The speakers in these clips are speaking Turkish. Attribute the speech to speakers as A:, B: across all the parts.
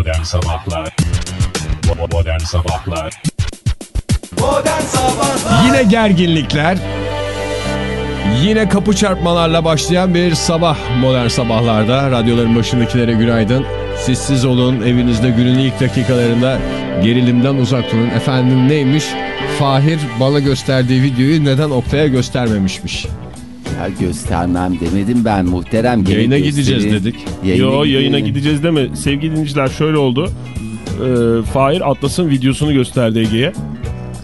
A: Modern Sabahlar Modern Sabahlar
B: Modern Sabahlar
C: Yine gerginlikler. Yine kapı çarpmalarla başlayan bir sabah modern sabahlarda. Radyoların başındakilere günaydın. Sessiz olun evinizde günün ilk dakikalarında gerilimden uzak durun. Efendim neymiş? Fahir bana gösterdiği videoyu neden Oktay'a göstermemişmiş?
D: Ya göstermem demedim ben muhterem.
C: Yayına gideceğiz dedik.
D: Yayına
E: Yo yayına
D: gidelim.
E: gideceğiz deme. Sevgili dinleyiciler şöyle oldu. Ee, Fahir Atlas'ın videosunu gösterdi Ege'ye.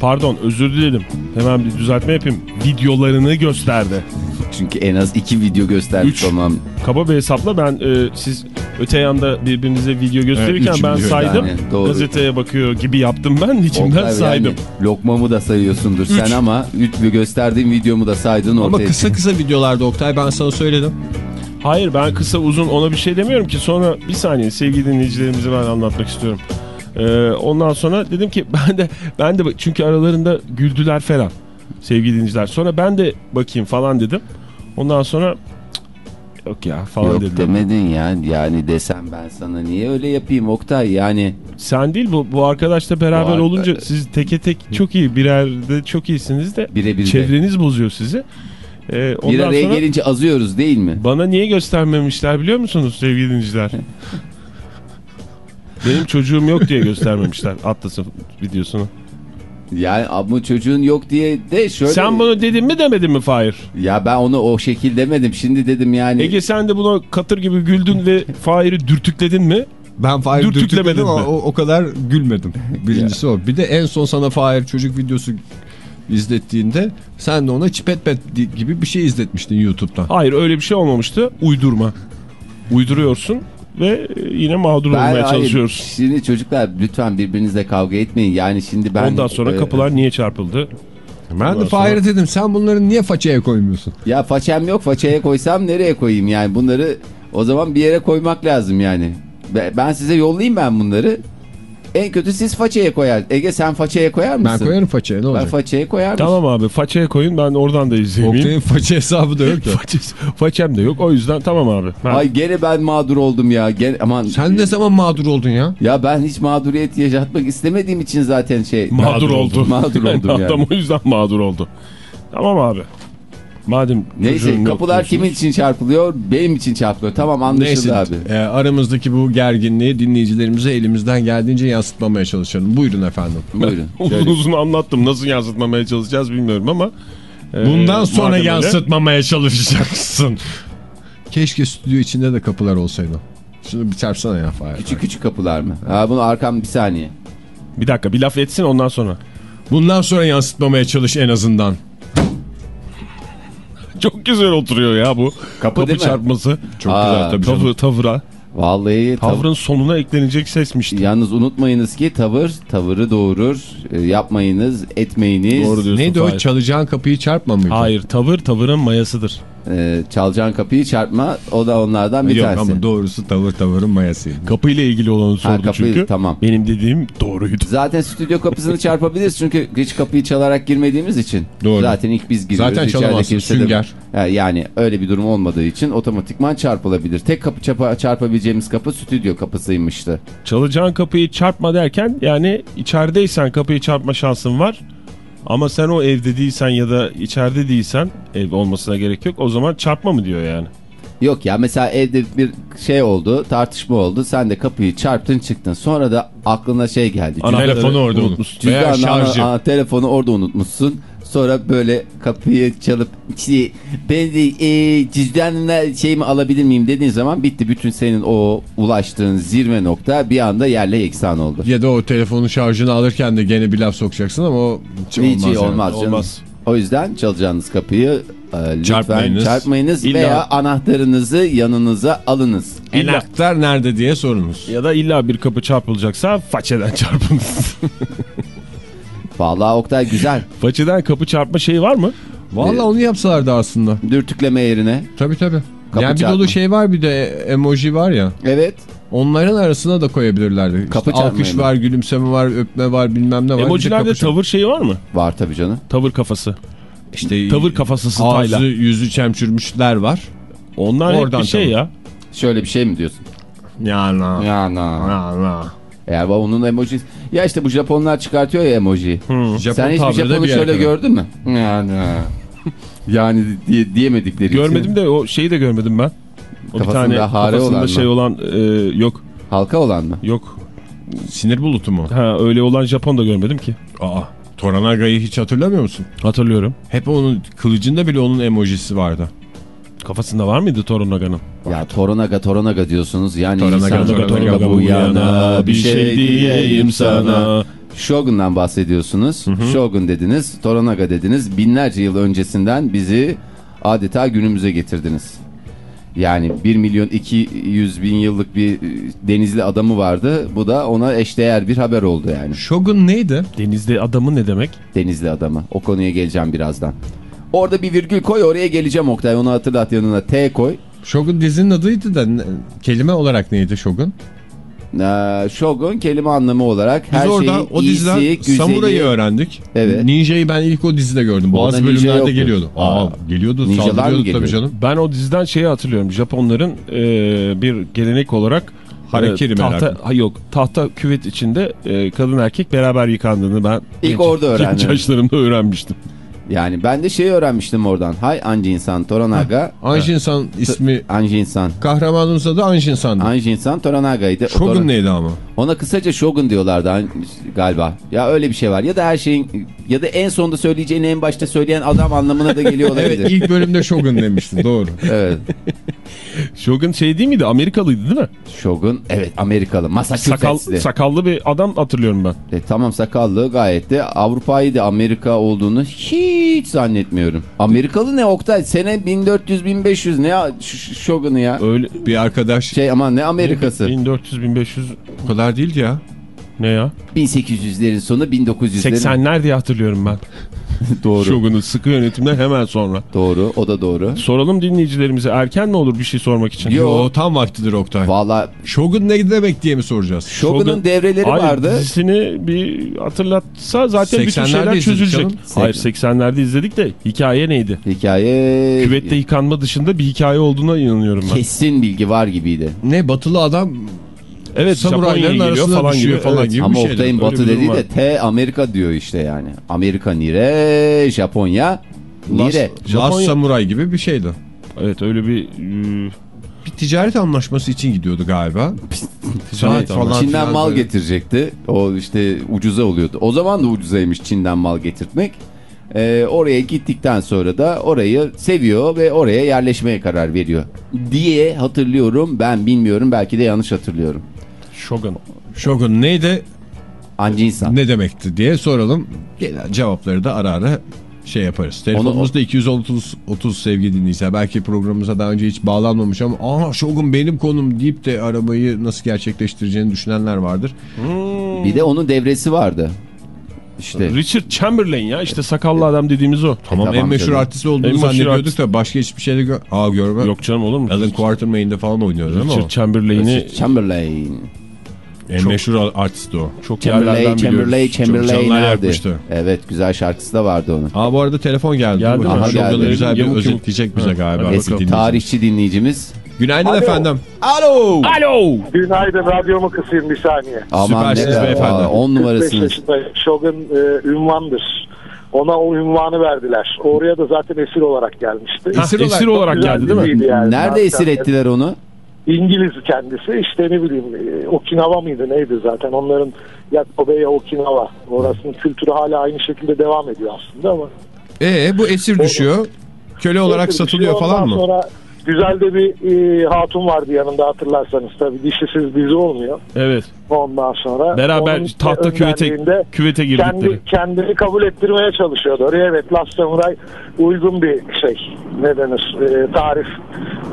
E: Pardon özür dilerim. Hemen bir düzeltme yapayım. Videolarını gösterdi.
D: Çünkü en az iki video göstermiş
E: Üç.
D: olmam.
E: Kaba bir hesapla ben e, siz öte yanda birbirinize video gösterirken
C: üç
E: ben saydım.
D: yani, doğru.
E: Gazeteye bakıyor gibi yaptım ben. içimden
D: Oktay,
E: saydım.
D: Yani, lokmamı da sayıyorsundur sen ama üç gösterdiğim videomu da saydın
C: Ama
D: ortaya.
C: kısa kısa videolarda Oktay ben sana söyledim.
E: Hayır ben kısa uzun ona bir şey demiyorum ki. Sonra bir saniye sevgili dinleyicilerimize ben anlatmak istiyorum. Ee, ondan sonra dedim ki ben de ben de çünkü aralarında güldüler falan sevgili dinleyiciler. Sonra ben de bakayım falan dedim. Ondan sonra "Cık, yok ya falan
D: Yok demedin ya yani desem ben sana niye öyle yapayım Oktay yani
E: Sen değil bu bu arkadaşla beraber
D: Bu
E: olunca siz teke tek çok iyi birer de çok iyisiniz de
D: de.
E: çevreniz bozuyor sizi. Ee,
D: Bir araya
E: sonra
D: gelince azıyoruz değil mi?
E: bana niye göstermemişler biliyor musunuz sevgili dinleyiciler? Benim çocuğum yok diye göstermemişler Atlas'ın videosunu.
D: Yani ama çocuğun yok diye de şöyle.
E: Sen bunu dedin mi demedin mi Fahir?
D: Ya ben onu o şekil demedim şimdi dedim yani.
E: Ege sen de buna katır gibi güldün ve Fahir'i dürtükledin mi?
C: Ben Fahir
E: Dürtüklemedin
C: dürtükledim ama o, o kadar gülmedim. Birincisi o. Bir de en son sana Fahir çocuk videosu izlettiğinde sen de ona çipet pet di- gibi bir şey izletmiştin YouTube'dan.
E: Hayır öyle bir şey olmamıştı. Uydurma. Uyduruyorsun ve yine mağdur
D: Ben-
E: olmaya
D: hayır,
E: çalışıyorsun.
D: Şimdi çocuklar lütfen birbirinizle kavga etmeyin. Yani şimdi ben...
E: Ondan sonra
D: e,
E: kapılar niye çarpıldı?
C: Ben de Fahir'e dedim sen bunları niye façaya koymuyorsun?
D: Ya façem yok façaya koysam nereye koyayım yani bunları o zaman bir yere koymak lazım yani. Be- Ben size yollayayım ben bunları. En kötü siz façaya koyar. Ege sen façaya koyar mısın?
C: Ben koyarım façaya ne
D: Ben
C: olacak?
D: façaya koyar mısın?
E: Tamam abi façaya koyun ben oradan da izleyeyim.
C: Oktay'ın faça hesabı da yok.
E: Façes- Façem de yok o yüzden tamam abi. Ben-
D: Ay gene ben mağdur oldum ya. Gene, aman.
C: Sen ne zaman mağdur oldun ya?
D: Ya ben hiç mağduriyet yaşatmak istemediğim için zaten şey.
E: mağdur oldu.
D: Mağdur oldum yani.
E: Adam o yüzden mağdur oldu. Tamam abi. Madem
D: Neyse kapılar kimin için çarpılıyor? Benim için çarpılıyor. Tamam anlaşıldı
C: Neyse
D: abi.
C: e, aramızdaki bu gerginliği dinleyicilerimize elimizden geldiğince yansıtmamaya çalışalım. Buyurun efendim.
D: Buyurun.
E: Uzun uzun anlattım. Nasıl yansıtmamaya çalışacağız bilmiyorum ama. e,
C: Bundan sonra
E: öyle-
C: yansıtmamaya çalışacaksın. Keşke stüdyo içinde de kapılar olsaydı. Şunu bir çarpsana ya Fahir.
D: Küçük küçük kapılar mı? Ha bunu arkam bir saniye.
E: Bir dakika bir laf etsin ondan sonra.
C: Bundan sonra yansıtmamaya çalış en azından.
E: Çok güzel oturuyor ya bu.
D: Kapı mi?
E: çarpması. Çok
D: Aa,
E: güzel tabii. Tavır, tavıra.
D: Vallahi tav-
E: Tavrın sonuna eklenecek sesmişti.
D: Yalnız unutmayınız ki tavır tavırı doğurur. E, yapmayınız, etmeyiniz.
E: Doğru diyorsun.
C: Neydi o çalacağın kapıyı çarpma mıydı?
E: Hayır tavır tavırın mayasıdır.
D: E, çalacağın kapıyı çarpma. O da onlardan bir
C: Yok
D: tanesi.
C: ama doğrusu tavır tavırın mayasıydı.
E: Kapıyla ilgili olanı sordu
D: kapıyı-
E: çünkü.
D: tamam.
E: Benim dediğim doğruydu.
D: Zaten stüdyo kapısını çarpabiliriz çünkü hiç kapıyı çalarak girmediğimiz için.
C: Doğru.
D: Zaten ilk biz giriyoruz.
C: Zaten çalamazsın,
D: de-
C: sünger.
D: Ha, Yani öyle bir durum olmadığı için otomatikman çarpılabilir. Tek kapı çapa, çarpabileceğimiz kapı stüdyo kapısıymıştı.
E: Çalacağın kapıyı çarpma derken yani içerideysen kapıyı çarpma şansın var. Ama sen o evde değilsen ya da içeride değilsen ev olmasına gerek yok. O zaman çarpma mı diyor yani?
D: Yok ya mesela evde bir şey oldu tartışma oldu sen de kapıyı çarptın çıktın sonra da aklına şey geldi.
E: Anahtarı
C: Telefonu orada
E: unutmuşsun.
C: Veya
D: Cüzdanla
C: şarjı.
D: ana- ana- telefonu orada unutmuşsun. Sonra böyle kapıyı çalıp işte ben de e, cüzdanla şeyimi alabilir miyim dediğin zaman bitti. Bütün senin o ulaştığın zirve nokta bir anda yerle yeksan oldu.
C: Ya da o telefonun şarjını alırken de gene bir laf sokacaksın ama o hiç olmaz.
D: Hiç
C: yani.
D: olmaz canım.
E: Olmaz.
D: O yüzden çalacağınız kapıyı e, lütfen
C: Çarpmayınız.
D: çarpmayınız,
E: İlla-
D: veya anahtarınızı yanınıza alınız.
E: İlla,
C: Anahtar nerede diye sorunuz.
E: ya da illa bir kapı çarpılacaksa façeden çarpınız.
D: Vallahi Oktay güzel.
E: façeden kapı çarpma şeyi var mı?
C: Vallahi onu yapsalardı aslında.
D: Dürtükleme yerine.
C: Tabii tabii.
D: Kapı
C: yani bir
D: çarpma.
C: dolu şey var bir de emoji var ya.
D: Evet.
C: Onların arasına da koyabilirlerdi.
D: Kapı
C: işte alkış
D: mı?
C: var, gülümseme var, öpme var, bilmem ne var.
E: Emojilerde tavır şeyi var mı?
D: Var tabii canım.
E: Tavır kafası.
C: İşte
E: Tavır kafası style'a.
C: Ağzı yüzü çemçürmüşler var.
E: Onlar hep
C: Oradan
E: bir şey
C: tavır.
E: ya.
D: Şöyle bir şey mi diyorsun?
C: Ya na.
D: Ya na.
C: Ya na.
D: Ya bak onun emoji. Ya işte bu Japonlar çıkartıyor ya emoji.
C: Japon
D: Sen hiçbir Japon'u
C: bir
D: şöyle
C: kadar.
D: gördün mü? Yani. yani diye, diyemedikleri için.
E: Görmedim de o şeyi de görmedim ben. O bir
D: Kafasında
E: tane
D: hare
E: kafasında
D: olan mı?
E: şey olan e, yok
D: Halka olan mı?
E: yok.
C: Sinir bulutu mu?
E: Ha öyle olan Japon da görmedim ki.
C: Aa. Toranaga'yı hiç hatırlamıyor musun?
E: Hatırlıyorum.
C: Hep onun kılıcında bile onun emojisi vardı.
E: Kafasında var mıydı Toronaga'nın?
D: Ya Toronaga Toronaga diyorsunuz. Yani
C: Toranaga,
D: insan
C: Toranaga, Toranaga
D: bu yana bir şey diyeyim sana. Shogun'dan bahsediyorsunuz. Shogun dediniz, Toranaga dediniz. Binlerce yıl öncesinden bizi adeta günümüze getirdiniz. Yani 1 milyon 200 bin yıllık bir e, denizli adamı vardı. Bu da ona eşdeğer bir haber oldu yani.
C: Shogun neydi?
E: Denizde adamı ne demek?
D: Denizli adamı. O konuya geleceğim birazdan. Orada bir virgül koy oraya geleceğim Oktay. Onu hatırlat yanına T koy.
C: Shogun dizinin adıydı da ne- kelime olarak neydi Shogun?
D: Ee, Shogun kelime anlamı olarak
C: Biz
D: her
C: orada
D: şeyin
C: o diziden
D: iyisi, güzeli.
C: Samurai'yi öğrendik.
D: Evet.
C: Ninja'yı ben ilk o dizide gördüm. Bazı
D: Orada ninja
C: bölümlerde
D: yoktu.
C: geliyordu. Aa,
D: Aa.
C: geliyordu,
D: Ninjalar
C: saldırıyordu
D: geliyordu?
C: tabii canım.
E: Ben o diziden şeyi hatırlıyorum. Japonların e, bir gelenek olarak
C: Harakiri
E: e, tahta, ha, yok tahta küvet içinde e, kadın erkek beraber yıkandığını ben
D: İlk
E: genç-
D: orada öğrendim.
E: Genç yaşlarımda öğrenmiştim.
D: Yani ben de şeyi öğrenmiştim oradan. Hay Anjin-san Toranaga.
C: Anjin-san ismi
D: Anjin-san.
C: kahramanımız adı Anjin-san'dı.
D: Anjin-san Toranaga'ydı.
C: Shogun
D: Tora-
C: neydi ama?
D: Ona kısaca Shogun diyorlardı galiba. Ya öyle bir şey var. Ya da her şeyin ya da en sonda söyleyeceğini en başta söyleyen adam anlamına da geliyor olabilir.
C: Evet ilk bölümde Shogun demiştin doğru.
D: evet.
E: Shogun şey değil miydi? Amerikalıydı değil mi?
D: Shogun evet Amerikalı.
E: Sakal,
D: Massachusetts'li.
E: sakallı bir adam hatırlıyorum ben.
D: E, tamam sakallı gayet de Avrupa'yı da Amerika olduğunu hiç zannetmiyorum. Amerikalı ne Oktay? Sene 1400-1500 ne Shogun'u ya?
E: Öyle
C: Bir arkadaş
D: Şey aman ne Amerikası?
E: 1400-1500
C: o kadar değildi ya.
E: Ne ya?
D: 1800'lerin sonu 1900'lerin
E: 80'ler diye hatırlıyorum ben.
D: doğru.
E: Shogun'un sıkı yönetimden hemen sonra.
D: Doğru o da doğru.
E: Soralım dinleyicilerimize erken mi olur bir şey sormak için?
D: Yo.
C: Yo tam vaktidir Oktay.
D: Valla
C: Shogun ne demek diye mi soracağız?
D: Shogun'un
E: Shogun-
D: devreleri
E: Hayır,
D: vardı.
E: dizisini bir hatırlatsa zaten bütün
C: 80'lerde
E: şeyler
C: izledik
E: çözülecek.
C: canım.
E: Hayır 80'lerde izledik de hikaye neydi?
D: Hikaye
E: Küvette yıkanma dışında bir hikaye olduğuna inanıyorum ben.
D: kesin bilgi var gibiydi.
C: Ne batılı adam
E: Evet
C: samurayların arasına
E: falan
C: düşüyor
E: gibi.
C: falan
E: Evet.
C: gibi
D: Ama. Oktay'ın batı dediği de T Amerika diyor işte yani. Amerika nire, Japonya nire.
C: Last
E: Japonya-
C: Samurai gibi bir şeydi.
E: Evet öyle bir e,
C: Bir ticaret anlaşması için gidiyordu galiba. ticaret falan
D: Çin'den mal
C: böyle.
D: getirecekti. O işte ucuza oluyordu. O zaman da ucuzaymış Çin'den mal getirtmek. Ee, oraya gittikten sonra da orayı seviyor ve oraya yerleşmeye karar veriyor diye hatırlıyorum. Ben bilmiyorum belki de yanlış hatırlıyorum.
E: Shogun.
C: Shogun neydi
D: Anjinsan.
C: ne demekti diye soralım. Gelen cevapları da ara ara şey yaparız. Telefonumuzda 230 30 sevgili dinleyiciler. Belki programımıza daha önce hiç bağlanmamış ama aha Shogun benim konum deyip de arabayı nasıl gerçekleştireceğini düşünenler vardır.
D: Bir de onun devresi vardı. İşte
E: Richard Chamberlain ya işte sakallı adam dediğimiz o.
C: Tamam,
D: tamam
C: en meşhur
D: canım.
C: artist olduğunu
E: En
C: zannediyorduk
E: artist.
C: da başka hiçbir şeyde gör... Aa görme.
E: Yok canım olur mu?
C: Alan Quartermain'de falan oynuyordu değil mi o?
E: Richard Chamberlain'i
D: Chamberlain.
C: En
E: Çok-
C: meşhur artist o.
E: çok
D: Chamberlain,
E: yerlerden
D: Chamberlain. Chamberlain
C: yakmıştı.
D: Evet güzel şarkısı da vardı onun.
C: Aa bu arada telefon geldi.
E: Geldi
D: Aha, geldi.
C: güzel bir özetleyecek bize galiba.
D: Eski tarihçi dinleyicimiz.
C: Günaydın
B: Alo.
C: efendim.
D: Alo.
E: Alo!
B: Günaydın radyomu kısayım bir saniye.
D: Aman
C: Süpersiniz beyefendi.
D: Aa, 10
B: 45
D: numarasınız.
B: Shogun e, ünvandır. Ona o ünvanı verdiler. Oraya da zaten esir olarak gelmişti.
E: Ha,
C: Esir
E: esir,
C: olarak-
E: olarak geldi değil mi?
B: yani.
D: Nerede esir ettiler onu?
B: İngiliz kendisi. İşte ne bileyim e, Okinawa mıydı neydi zaten. Onların Yakobeya Okinawa. Orasının kültürü hala aynı şekilde devam ediyor aslında ama.
C: Ee bu esir düşüyor. Köle olarak
B: Neyse,
C: satılıyor
B: ondan
C: falan mı?
B: sonra güzel de bir e, hatun vardı yanında hatırlarsanız. Tabii dişisiz dizi olmuyor.
E: Evet.
B: Ondan sonra.
E: Beraber
B: işte
E: tahta küvete, küvete girdikleri.
B: kendi, kendini kabul ettirmeye çalışıyordu. Oraya evet Last Samurai uygun bir şey ne denir e, tarif.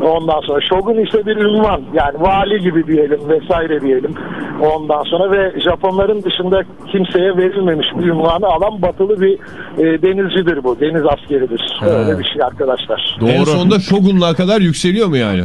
B: Ondan sonra Shogun ise bir ünvan yani vali gibi diyelim vesaire diyelim. Ondan sonra ve Japonların dışında kimseye verilmemiş bir ünvanı alan batılı bir e, denizcidir bu. Deniz askeridir. Öyle bir şey arkadaşlar.
C: En
E: Doğru.
C: sonunda Shogun'luğa kadar yükseliyor mu yani?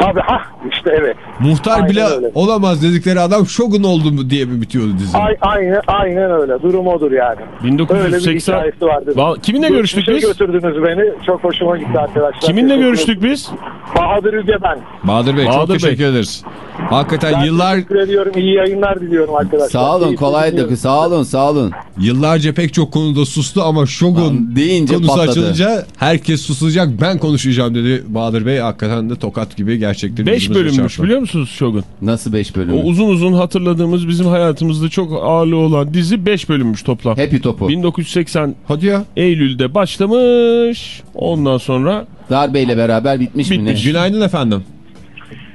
B: Tabii ha işte evet.
C: Muhtar
B: Aynen
C: bile
B: öyle.
C: olamaz dedikleri adam şogun oldu mu diye mi bitiyordu dizi?
B: Ay, aynen, aynen öyle. Durum odur yani. Öyle bir
E: 1980
B: hikayesi vardı.
E: Val- Kiminle görüştük
B: Geçmişe
E: biz?
B: götürdünüz beni. Çok hoşuma gitti arkadaşlar.
E: Kiminle
B: Teşekkür
E: görüştük biz?
B: Bahadır Ülge ben.
C: Bahadır Bey çok
E: Bahadır Bey.
C: teşekkür ederiz. Hakikaten
B: Ben
C: yıllar
B: teşekkür ediyorum. İyi yayınlar diliyorum arkadaşlar.
D: Sağ olun
B: dinliyorum.
D: Sağ olun sağ olun.
C: yıllarca pek çok konuda sustu ama Shogun
D: Lan deyince
C: konusu
D: patladı.
C: açılınca herkes susacak ben konuşacağım dedi Bahadır Bey. Hakikaten de tokat gibi gerçekten
E: 5
C: yüzümüze
E: bölümmüş
C: çarptı.
E: biliyor musunuz Shogun?
D: Nasıl 5 bölüm?
E: O uzun uzun hatırladığımız bizim hayatımızda çok ağırlığı olan dizi 5 bölümmüş toplam.
D: Happy topu.
E: 1980
C: Hadi ya.
E: Eylül'de başlamış. Ondan sonra
D: Darbeyle beraber bitmiş, mi ne?
E: Bitmiş.
C: Günaydın efendim.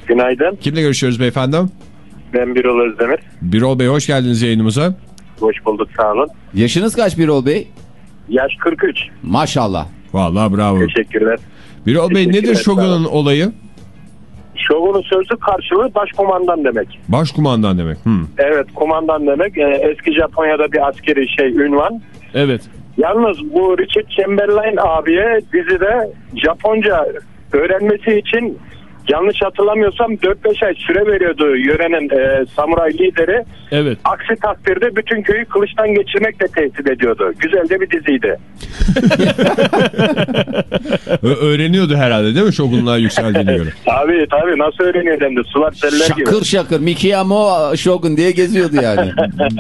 F: Günaydın.
C: Kimle görüşüyoruz beyefendi?
F: Ben Birol Özdemir.
C: Birol Bey hoş geldiniz yayınımıza.
F: Hoş bulduk sağ olun.
D: Yaşınız kaç Birol Bey?
F: Yaş 43.
D: Maşallah.
C: Vallahi bravo.
F: Teşekkürler.
C: Birol Bey
F: Teşekkürler,
C: nedir
F: sağ olun.
C: Shogun'un olayı?
F: Şogunun sözlü karşılığı başkomandan demek.
C: Başkumandan demek. Hmm.
F: Evet kumandan demek. Ee, eski Japonya'da bir askeri şey ünvan.
E: evet.
F: Yalnız bu Richard Chamberlain abiye dizide Japonca öğrenmesi için yanlış hatırlamıyorsam 4-5 ay süre veriyordu yörenin e, samuray lideri.
E: Evet.
F: Aksi takdirde bütün köyü kılıçtan geçirmekle tehdit ediyordu. Güzel de bir diziydi.
C: Öğreniyordu herhalde değil mi Shogun'luğa yükseldiğine göre?
F: Tabii tabii nasıl öğreniyor hem de sular seller gibi.
D: Şakır şakır Mikiyamo Shogun diye geziyordu yani.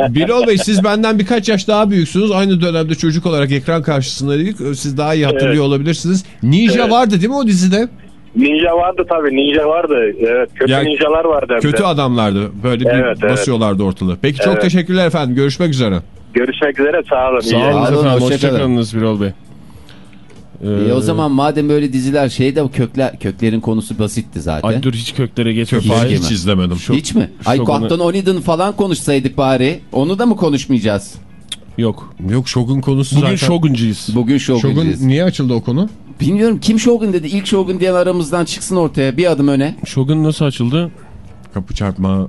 C: Birol Bey siz benden birkaç yaş daha büyüksünüz. Aynı dönemde çocuk olarak ekran karşısındaydık. Siz daha iyi hatırlıyor
F: Evet.
C: olabilirsiniz. Ninja
F: Evet.
C: vardı değil mi o dizide?
F: Ninja vardı tabii ninja vardı. Evet kötü
C: Ya,
F: ninjalar vardı hem de.
C: Kötü adamlardı. Böyle bir
F: Evet, evet.
C: basıyorlardı ortalığı. Peki çok
F: Evet.
C: teşekkürler efendim. Görüşmek üzere.
F: Görüşmek üzere sağ olun.
E: Sağ olun efendim.
D: hoşça kalın.
E: Hoşçakalınız Birol Bey.
D: E, o zaman madem böyle diziler şeyde o kökler köklerin konusu basitti zaten.
E: Ay dur hiç köklere geçme.
D: Hiç?
C: Hiç izlemedim.
D: Hiç mi? Ay Quantum Onidon falan konuşsaydık bari. Onu da mı konuşmayacağız?
E: Yok.
C: Yok Shogun konusu
E: Bugün
C: zaten.
E: Shogun'cuyuz.
D: Bugün
C: Shogun
D: Shogun'cuyuz.
C: niye açıldı o konu?
D: Bilmiyorum kim Shogun dedi. İlk Shogun diyen aramızdan çıksın ortaya bir adım öne.
E: Shogun nasıl açıldı?
C: Kapı çarpma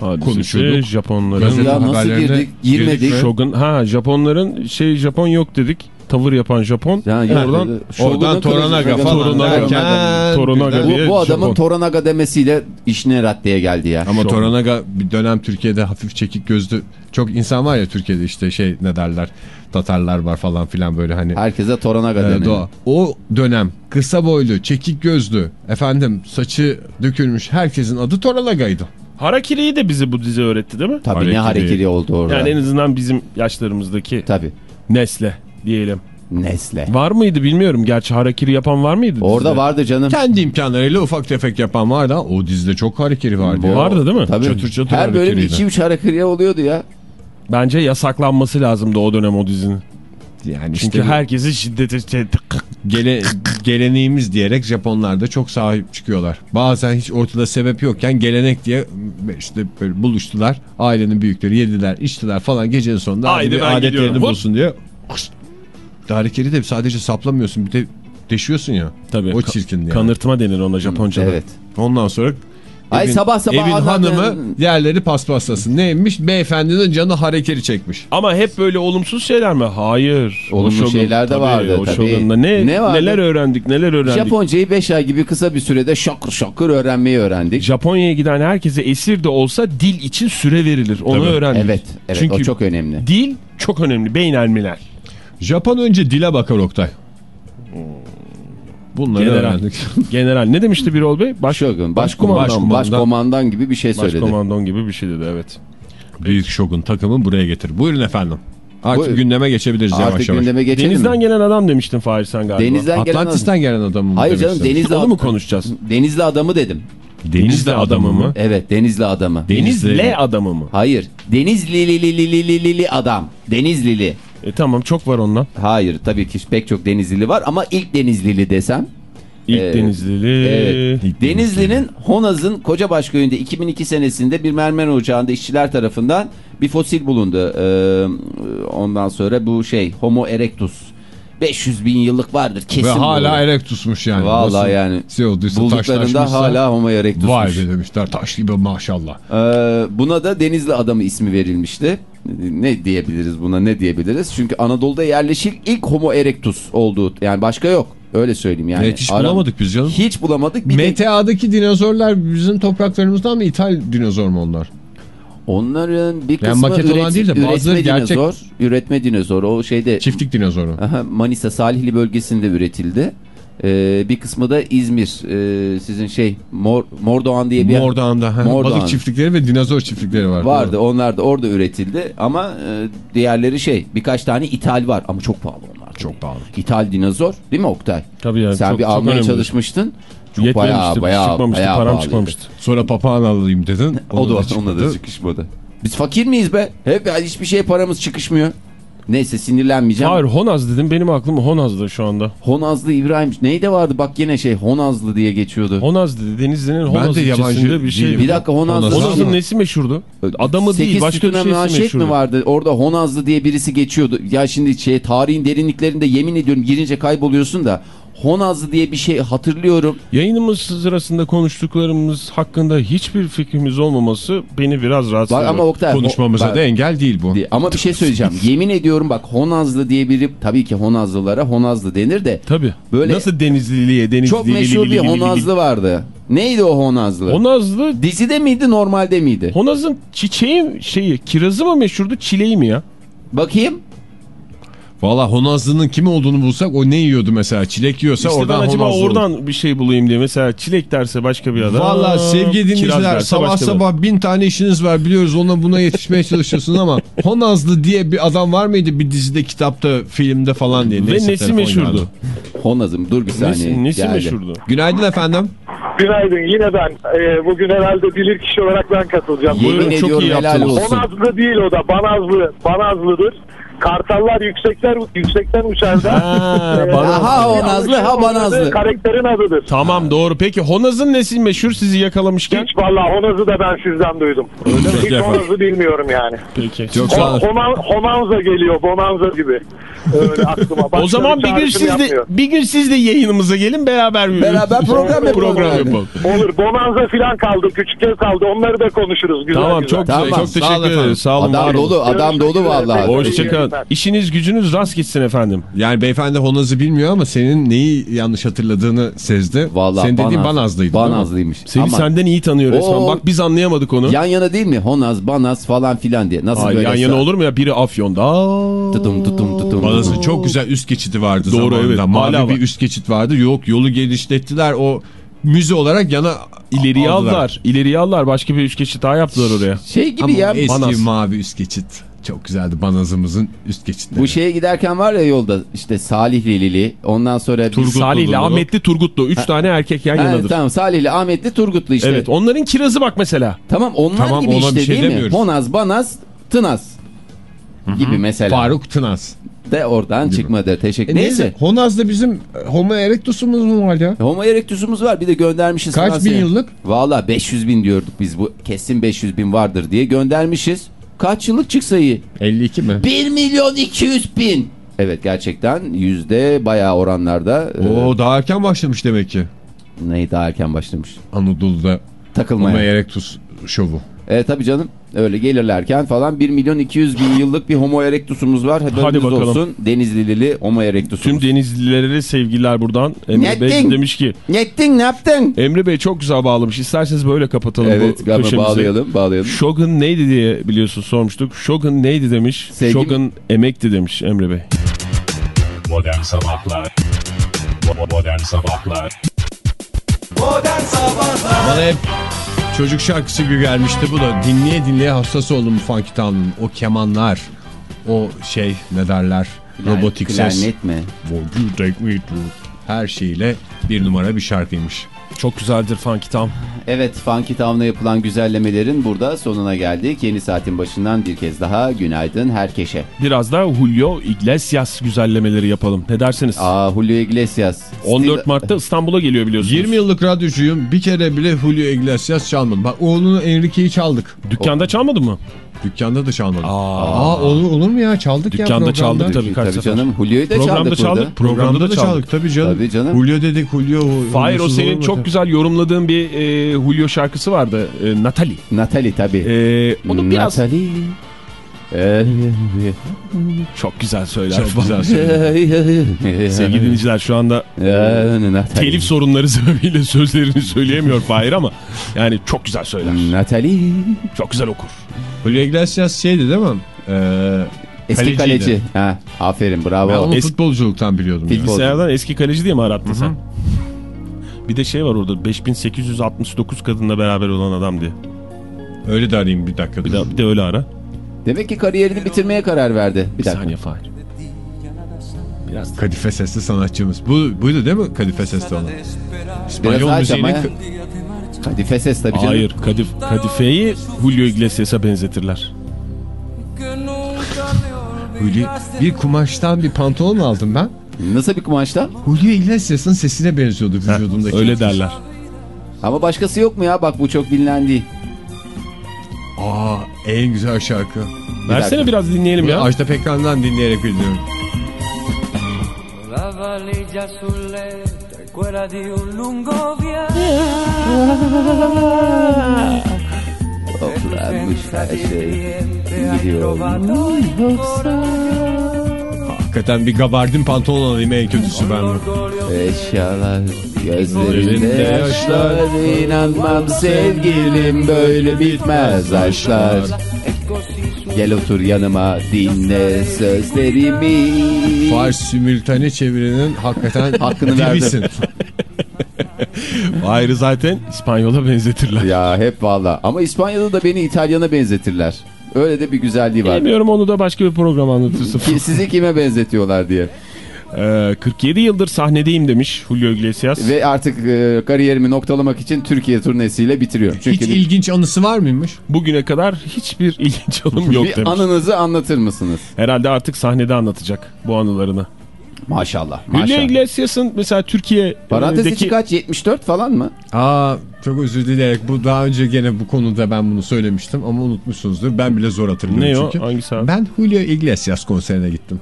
E: Hadisesi
C: Konuşuyorduk.
E: Japonların.
D: Nasıl girdik? Girmedik.
C: girdik
E: Shogun ha Japonların şey Japon yok dedik. Tavır yapan Japon.
D: Ya, ya,
E: Oradan
D: Shogun'un
C: oradan Toranaga falan
E: Toranaga.
C: derken
E: Toranaga diye-
D: Bu, bu adamın
E: Japon.
D: Toranaga demesiyle işine raddeye geldi ya.
C: Ama
E: Shogun.
C: Toranaga bir dönem Türkiye'de hafif çekik gözlü çok insan var ya Türkiye'de işte şey ne derler Tatarlar var falan filan böyle hani.
D: Herkese Toranaga
C: Ee,
D: deniyor.
C: doğa. O dönem kısa boylu, çekik gözlü, efendim saçı dökülmüş herkesin adı Toranaga'ydı.
E: Harakiri'yi de bize bu dizi öğretti değil mi?
D: Tabii
C: Hareketi.
D: ne hareketi oldu orada.
E: Yani en azından bizim yaşlarımızdaki
D: Tabii.
E: nesle diyelim.
D: Nesle.
E: Var mıydı bilmiyorum. Gerçi harakiri yapan var mıydı?
D: Orada
E: dizide?
D: vardı canım.
C: Kendi imkanlarıyla ufak tefek yapan vardı o dizide çok hareketi vardı. ya.
E: Vardı değil mi?
D: Tabii.
C: Çatır çatır
D: Her bölüm
C: hareketliydi.
D: 2-3 hareketi oluyordu ya.
E: Bence yasaklanması lazımdı o dönem o dizinin.
C: Yani
E: Çünkü
C: işte
E: herkesi şiddete şey,
C: gele, geleneğimiz diyerek Japonlar da çok sahip çıkıyorlar. Bazen hiç ortada sebep yokken gelenek diye işte böyle buluştular. Ailenin büyükleri yediler, içtiler falan gecenin sonunda
E: Haydi
C: adetlerini
E: gidiyorum.
C: Bulsun diye. Hışt. Hareketi de sadece saplamıyorsun bir de deşiyorsun ya.
E: Tabii.
C: O çirkin yani.
E: Kanırtma denir ona Japonca'da.
D: Evet.
C: Ondan sonra
D: Ay sabah sabah
C: evin hanımı diğerleri paspaslasın. Neymiş? Beyefendinin canı hareketi çekmiş.
E: Ama hep böyle olumsuz şeyler mi? Hayır.
D: Olumlu
E: Shogun-
D: şeyler de
E: tabii,
D: vardı,
E: O
D: tabii.
E: Ne,
D: Ne vardı?
E: neler öğrendik neler öğrendik.
D: Japoncayı 5 ay gibi kısa bir sürede şakır şakır öğrenmeyi öğrendik.
E: Japonya'ya giden herkese esir de olsa dil için süre verilir. Onu
C: Tabii.
E: öğrendik.
D: Evet, evet
E: Çünkü
D: o çok önemli.
E: dil çok önemli. Beynelmiler.
C: Japon önce dile bakar Oktay. Bunları
E: General.
C: öğrendik.
E: General ne demişti Birol Bey? Baş,
D: Shogun,
E: başkomandan.
C: başkomandan.
D: başkomandan gibi bir şey söyledi.
E: Başkomandan gibi bir şey dedi evet.
C: Büyük Shogun takımı buraya getir. Buyurun efendim. Artık
D: Buyur.
C: gündeme geçebiliriz yavaş
D: Artık
C: yavaş.
D: gündeme geçelim
E: Denizden
D: mi?
E: gelen adam demiştin Fahir sen galiba.
D: Denizden gelen
C: Atlantis'ten gelen adam mı?
D: Hayır canım denizli,
E: Onu mu konuşacağız?
D: denizli adamı dedim.
C: Denizli adamı mı?
D: Evet denizli adamı.
E: Denizle adamı mı?
D: Hayır. Denizlili adam. Denizlili.
E: E tamam çok var ondan.
D: Hayır tabii ki pek çok Denizlili var ama ilk Denizlili desem.
E: İlk
D: Ee,
E: Denizlili.
D: Evet.
C: İlk
D: Denizli'nin Honaz'ın Kocabaş köyünde 2002 senesinde bir mermer ocağında işçiler tarafından bir fosil bulundu. Ee, ondan sonra bu şey Homo erectus. 500 bin yıllık vardır kesin.
C: Ve hala
D: bu.
C: erektusmuş yani.
D: Vallahi
C: Nasıl
D: yani.
C: Şey olduysa
D: Bulduklarında hala Homo erectusmuş.
C: Vay be demişler taş gibi maşallah.
D: Ee, buna da Denizli adamı ismi verilmişti. Ne diyebiliriz buna ne diyebiliriz? Çünkü Anadolu'da yerleşik ilk Homo erectus olduğu yani başka yok. Öyle söyleyeyim yani.
C: Evet, hiç
D: Aram-
C: bulamadık biz canım.
D: Hiç bulamadık. Bir de
C: MTA'daki dinozorlar bizim topraklarımızdan mı ithal dinozor mu onlar?
D: onların bir
C: Yani
D: kısmı
C: maket olan
D: üret-
C: değil de
D: üretme
C: gerçek-
D: dinozor. Üretme dinozor. O şeyde
C: Çiftlik dinozoru.
D: Aha, Manisa Salihli bölgesinde üretildi. Ee, bir kısmı da İzmir. Ee, sizin şey Mor, Mordoğan diye bir yer
C: Mordoğan'da. ha.
D: Mordoğan.
C: Balık çiftlikleri ve dinozor çiftlikleri var.
D: vardı. Onlar da orada üretildi. Ama e, diğerleri şey birkaç tane ithal var. Ama çok pahalı onlar.
C: Çok pahalı.
D: İthal dinozor değil mi Oktay?
E: Tabii yani.
D: Sen
E: çok,
D: bir
E: çok
D: almaya
E: önemli.
D: çalışmıştın. Çok
E: Yetmemişti.
D: bayağı bayağı
E: çıkmamıştı.
D: bayağı
E: param çıkmamıştı.
C: Sonra papağan alayım dedin.
D: O da,
C: Ona
D: onunla da çıkışmadı. Biz fakir miyiz be? Hep hiçbir şeye paramız çıkışmıyor. Neyse sinirlenmeyeceğim.
E: Hayır Honaz dedim. Benim aklım Honaz'da şu anda.
D: Honazlı İbrahim. Neyde vardı bak yine şey Honazlı diye geçiyordu.
E: Honaz dedi. Denizli'nin Honaz
C: de
E: ilçesinde bir şey.
D: bir dakika Honazlı.
C: Honazlı
E: Honaz'ın nesi meşhurdu? Adamı değil başka bir şeysi meşhurdu.
D: mi vardı? Orada Honazlı diye birisi geçiyordu. Ya şimdi şey tarihin derinliklerinde yemin ediyorum girince kayboluyorsun da Honazlı diye bir şey hatırlıyorum.
E: Yayınımız sırasında konuştuklarımız hakkında hiçbir fikrimiz olmaması beni biraz rahatsız
D: Bak
E: ediyor.
D: ama Oktay.
C: Konuşmamıza
D: Ho-
C: da engel değil bu.
D: Diye- Ama bir şey söyleyeceğim. Yemin ediyorum bak Honazlı diye biri tabii ki Honazlılara Honazlı denir de
E: Tabii.
D: Böyle-
E: Nasıl Denizlili'ye Denizli
D: çok meşhur bir Honazlı vardı. Neydi o Honazlı?
E: Honazlı
D: Dizide miydi normalde miydi?
E: Honaz'ın çiçeği şeyi kirazı mı meşhurdu çileği mi ya?
D: Bakayım.
C: Valla Honazlı'nın kim olduğunu bulsak o ne yiyordu mesela? Çilek yiyorsa
E: İşte
C: oradan
E: acaba
C: Honazlı olur.
E: oradan bir şey bulayım diye. Mesela çilek derse başka bir adam.
C: Valla sevgili
E: kiraz
C: dinleyiciler sabah
E: bir
C: sabah bin tane işiniz var biliyoruz ona buna yetişmeye çalışıyorsunuz ama Honazlı diye bir adam var mıydı bir dizide kitapta filmde falan diye.
E: Ve
C: Neyse,
E: nesi
C: telefon
E: meşhurdu?
C: geldi.
D: Honazım dur bir saniye.
E: Nesi, nesi
D: Geldi.
E: meşhurdu?
C: Günaydın efendim.
B: Günaydın yine ben. Ee, bugün herhalde bilir kişi olarak ben katılacağım.
D: Yemin
E: Buyurun, çok iyi
D: helal
E: yaptınız.
D: olsun.
B: Bonazlı değil o da. Banazlı. Banazlıdır. Kartallar yüksekler yüksekten uçarlar.
E: Ha,
B: Ee,
E: Banazlı.
D: Ha Honazlı ha Banazlı.
B: Karakterin adıdır.
E: Tamam doğru. Peki Honaz'ın nesi meşhur sizi yakalamışken?
B: Hiç vallahi Honaz'ı da ben sizden duydum.
C: mi?
B: Hiç. Honaz'ı bilmiyorum yani.
E: Peki.
C: Çok sağ olun.
B: Honan, Honanza geliyor, Bonanza gibi. Öyle aklıma. Başka
E: O zaman bir gün siz de
B: yapmıyor.
E: bir gün siz de yayınımıza gelin beraber bir
D: Beraber program yapalım
E: program yapalım.
B: Olur. Bonanza filan kaldı, küçük ev kaldı. Onları da konuşuruz. Güzel
E: Tamam
B: güzel.
E: çok
D: Tamam,
E: güzel. Çok
C: sağ olun
E: teşekkür ederiz. Sağ olun. var
D: Adam dolu adam dolu vallahi.
B: Hoşça
E: Hoşçakalın. İşiniz gücünüz rast gitsin efendim.
C: Yani beyefendi Honaz'ı bilmiyor ama senin neyi yanlış hatırladığını sezdi.
D: Vallahi
C: Senin dediğin
D: Banaz-
C: Banazlı'ydı?
D: Banazlıymış.
E: Seni
D: Ama
E: senden iyi tanıyor resmen.
D: Oo.
E: Bak biz anlayamadık onu.
D: yan yana değil mi? Honaz, Banaz falan filan diye. Nasıl
E: Hayır,
D: böyle
E: yan yana olur mu ya? Biri Afyon'da. Aa.
D: Tutum tutum tutum.
C: Banaz'ın çok güzel üst geçidi vardı
E: Doğru,
C: zamanında.
E: evet.
C: Mavi
E: Hala
C: bir
E: var.
C: üst geçit vardı. Yok yolu genişlettiler. O müze olarak yana
E: İleriye
C: aldılar.
E: aldılar. İleriye aldılar. Başka bir üç geçit daha yaptılar oraya.
D: Şey gibi
C: Ama
D: ya.
C: eski
E: Banaz.
C: mavi üst geçit. Çok güzeldi Banaz'ımızın üst geçitleri.
D: Bu şeye giderken var ya yolda işte Salihlili ondan sonra bir-
C: Turgut-
E: Salihli,
C: Turgutlu.
E: Ahmetli, Turgutlu. Üç tane erkek yan
D: Ha,
E: yanadır.
D: tamam Salihli, Ahmetli, Turgutlu işte.
E: Evet onların kirazı bak mesela.
D: Tamam onlar
C: Tamam,
D: gibi işte
C: şey
D: değil mi? Honaz, Banaz, Tınaz gibi mesela.
C: Faruk Tınaz.
D: De oradan çıkmadı. Teşekkür.
C: E
D: Neyse.
C: neyse. Honaz'da bizim e, Homo erectus'umuz mu var ya?
D: Homo erectus'umuz var bir de göndermişiz.
C: Kaç
D: Fransa'ya.
C: bin yıllık?
D: Valla 500 bin diyorduk biz bu kesin 500 bin vardır diye göndermişiz. Kaç yıllık çık sayı?
C: 52 mi?
D: 1 milyon 200 bin. Evet gerçekten yüzde bayağı oranlarda. e,
C: Oo daha erken başlamış demek ki.
D: neyi daha erken başlamış.
C: Anadolu'da
D: Takılmaya.
C: erectus şovu.
D: Evet tabii canım. Öyle gelirlerken falan 1 milyon 200 bin yıllık bir homo erectus'umuz var. Haberiniz
E: Hadi bakalım.
D: olsun. Denizlili homo erectus'umuz.
E: Tüm denizlilere sevgiler buradan. Emre Bey demiş ki
D: Nettin ne yaptın?
E: Emre Bey çok güzel bağlamış. İsterseniz böyle kapatalım
D: Evet
E: bu köşemizi.
D: bağlayalım bağlayalım.
E: Shogun neydi diye biliyorsun sormuştuk. Shogun neydi demiş.
D: Sevgim-
E: Shogun emekti demiş Emre Bey.
A: Modern Sabahlar Bo- Modern Sabahlar
C: Bana hep çocuk şarkısı gibi gelmişti bu da. Dinleye dinleye hassas oldum Funky Town'un. O kemanlar, o şey ne derler, robotik ses.
D: Klarnet mi?
C: Her şeyiyle bir numara bir şarkıymış.
E: Çok güzeldir Funky Town.
D: Evet Funky Town'da yapılan güzellemelerin burada sonuna geldik. Yeni saatin başından bir kez daha günaydın herkese.
E: Biraz da Julio Iglesias güzellemeleri yapalım. Ne dersiniz?
D: Aa Julio Iglesias.
E: 14
D: Steve-
E: Mart'ta İstanbul'a geliyor biliyorsunuz.
C: 20 yıllık radyocuyum. Bir kere bile Julio Iglesias çalmadım. Bak oğlunu Enrique'yi çaldık.
E: Dükkanda çalmadın mı?
C: Dükkanda da çalmadım.
E: Aa.
C: Aa, olur, olur mu ya? Çaldık ya
E: Dükkanda
C: programda.
E: çaldık tabii kaç
D: Tabii canım Julio'yu da
E: Programda
D: çaldık burada.
E: çaldık.
C: Programda da çaldık tabii canım.
D: Tabii canım.
C: Julio dedik Julio.
E: Hayır o senin çok güzel yorumladığın bir e, Julio şarkısı vardı. E, Natalie.
D: Natalie tabii.
E: E, onu biraz
D: Natalie.
E: Çok güzel söyler.
C: Çok güzel söylüyor.
E: Sevgili dinleyiciler şu anda telif sorunları sebebiyle sözlerini söyleyemiyor Fahir ama yani çok güzel söyler.
D: Natalie.
E: Çok güzel okur.
C: Julio Iglesias şeydi değil mi? Ee,
D: Eski
C: Kaleciydi.
D: kaleci. Ha, aferin bravo.
C: ben onu
E: Es-
C: futbolculuktan biliyordum.
E: Bilgisayardan eski kaleci diye mi arattın sen? Bir de şey var orada 5869 kadınla beraber olan adam diye.
C: Öyle de arayayım bir dakika.
E: Bir de, bir de öyle ara.
D: Demek ki kariyerini bitirmeye karar verdi. Bir
E: Bir
D: dakika.
E: saniye Fahir. Biraz
C: Kadife sesli sanatçımız. Bu, buydu değil mi Kadife sesli olan?
D: Biraz
C: İspanyol müziğinin...
D: Kadife ses tabii canım.
E: Hayır kadif, Kadife'yi Julio Iglesias'a benzetirler.
C: Julio, bir kumaştan bir pantolon aldım ben.
D: Nasıl bir kumaştan?
C: Julio Iglesias'ın sesine benziyordu vücudumdaki.
E: Öyle derler.
D: Ama başkası yok mu ya? Bak bu çok bilinen değil.
C: Aa en güzel şarkı.
E: Versene
D: dakika.
E: biraz dinleyelim ya.
C: Ajda Pekkan'dan dinleyerek biliyorum.
G: La valigia sul letto è quella di un lungo viaggio.
D: Toplanmış her şey. Gidiyor.
C: Hakikaten bir gabardin pantolon alayım en kötüsü ben bu.
D: Eşyalar Gözlerinde yaşlar. inanmam sevgilim böyle bitmez aşklar Gel otur yanıma dinle sözlerimi.
C: Fars simültane çevirinin hakikaten
D: Hakkını verdim.
E: Fahir'i zaten İspanyol'a benzetirler.
D: Ya hep valla ama İspanya'da da beni İtalyan'a benzetirler. Öyle de bir güzelliği var.
E: Bilmiyorum onu da başka bir program anlatırsın.
D: Sizi kime benzetiyorlar diye
E: Ee, 47 yıldır sahnedeyim demiş Julio Iglesias.
D: Ve artık e, kariyerimi noktalamak için Türkiye turnesiyle bitiriyor
C: Hiç
D: Çünkü
C: ilginç anısı var mıymış?
E: Bugüne kadar hiçbir ilginç alım yok
D: bir
E: demiş.
D: anınızı anlatır mısınız?
E: Herhalde artık sahnede anlatacak bu anılarını.
D: Maşallah
E: Julio Iglesias'ın mesela Türkiye
D: Parantez kaç 74 falan mı?
C: Aa çok özür dileyerek bu daha önce gene bu konuda ben bunu söylemiştim ama unutmuşsunuzdur. Ben bile zor hatırlıyorum
E: Ne o?
C: çünkü.
E: Hangisi abi?
C: Ben Julio Iglesias konserine gittim.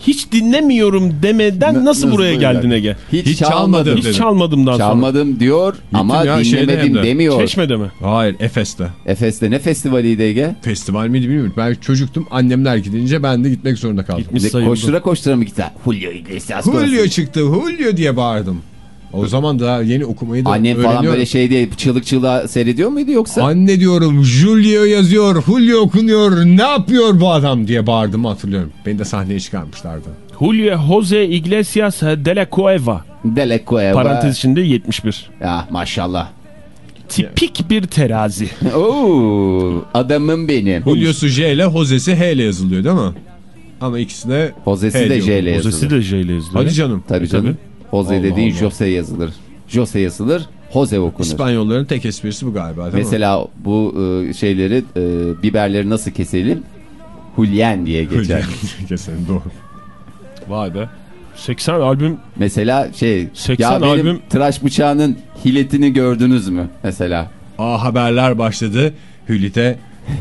E: Hiç dinlemiyorum demeden
D: Na-
E: nasıl,
D: nasıl
E: buraya geldin Ege?
D: Hiç,
C: Hiç
D: çalmadım.
C: çalmadım.
E: Hiç çalmadımdan sonra.
D: Çalmadım diyor ama
C: ya,
D: dinlemedim
C: de.
D: demiyor.
E: Çeşme'de mi?
C: Hayır Efes'te.
D: Efes'te ne festivaliydi Ege?
C: Festival miydi bilmiyorum. Ben çocuktum. Annemler gidince ben de gitmek zorunda kaldım.
E: Gitmiş.
D: Koştura koştura mı gitti? Julio Iglesias
C: Julio çıktı. Julio diye bağırdım. O zaman daha yeni okumayı da
D: Annem falan böyle şey diye çığlık çığlığa seyrediyor muydu yoksa?
C: Anne diyorum Julio yazıyor, Julio okunuyor, ne yapıyor bu adam diye bağırdım hatırlıyorum. Beni de sahneye çıkarmışlardı.
E: Julio Jose Iglesias de la Cueva.
D: Dele Cueva.
E: Parantez içinde 71.
D: Ya maşallah.
E: Tipik bir terazi.
D: Oo, adamım benim.
C: Julio'su J ile Jose'si H ile yazılıyor değil mi? Ama ikisine
D: Jose'si de. J ile yazılır.
E: Josesi de J ile yazılıyor.
C: Hadi canım.
D: Tabii canım. Jose
C: Allah
D: dediğin
C: Allah.
D: Jose yazılır. Jose yazılır, Jose okunur.
C: İspanyolların tek esprisi bu galiba değil mi?
D: Mesela bu e, şeyleri, e, biberleri nasıl keselim? Hulyen diye geçer.
C: Kesin doğru.
E: Vay be. 80 albüm
D: Mesela şey,
E: 80
D: ya benim
E: albüm-
D: tıraş bıçağının hiletini gördünüz mü? Mesela.
C: Aa haberler başladı. Hülite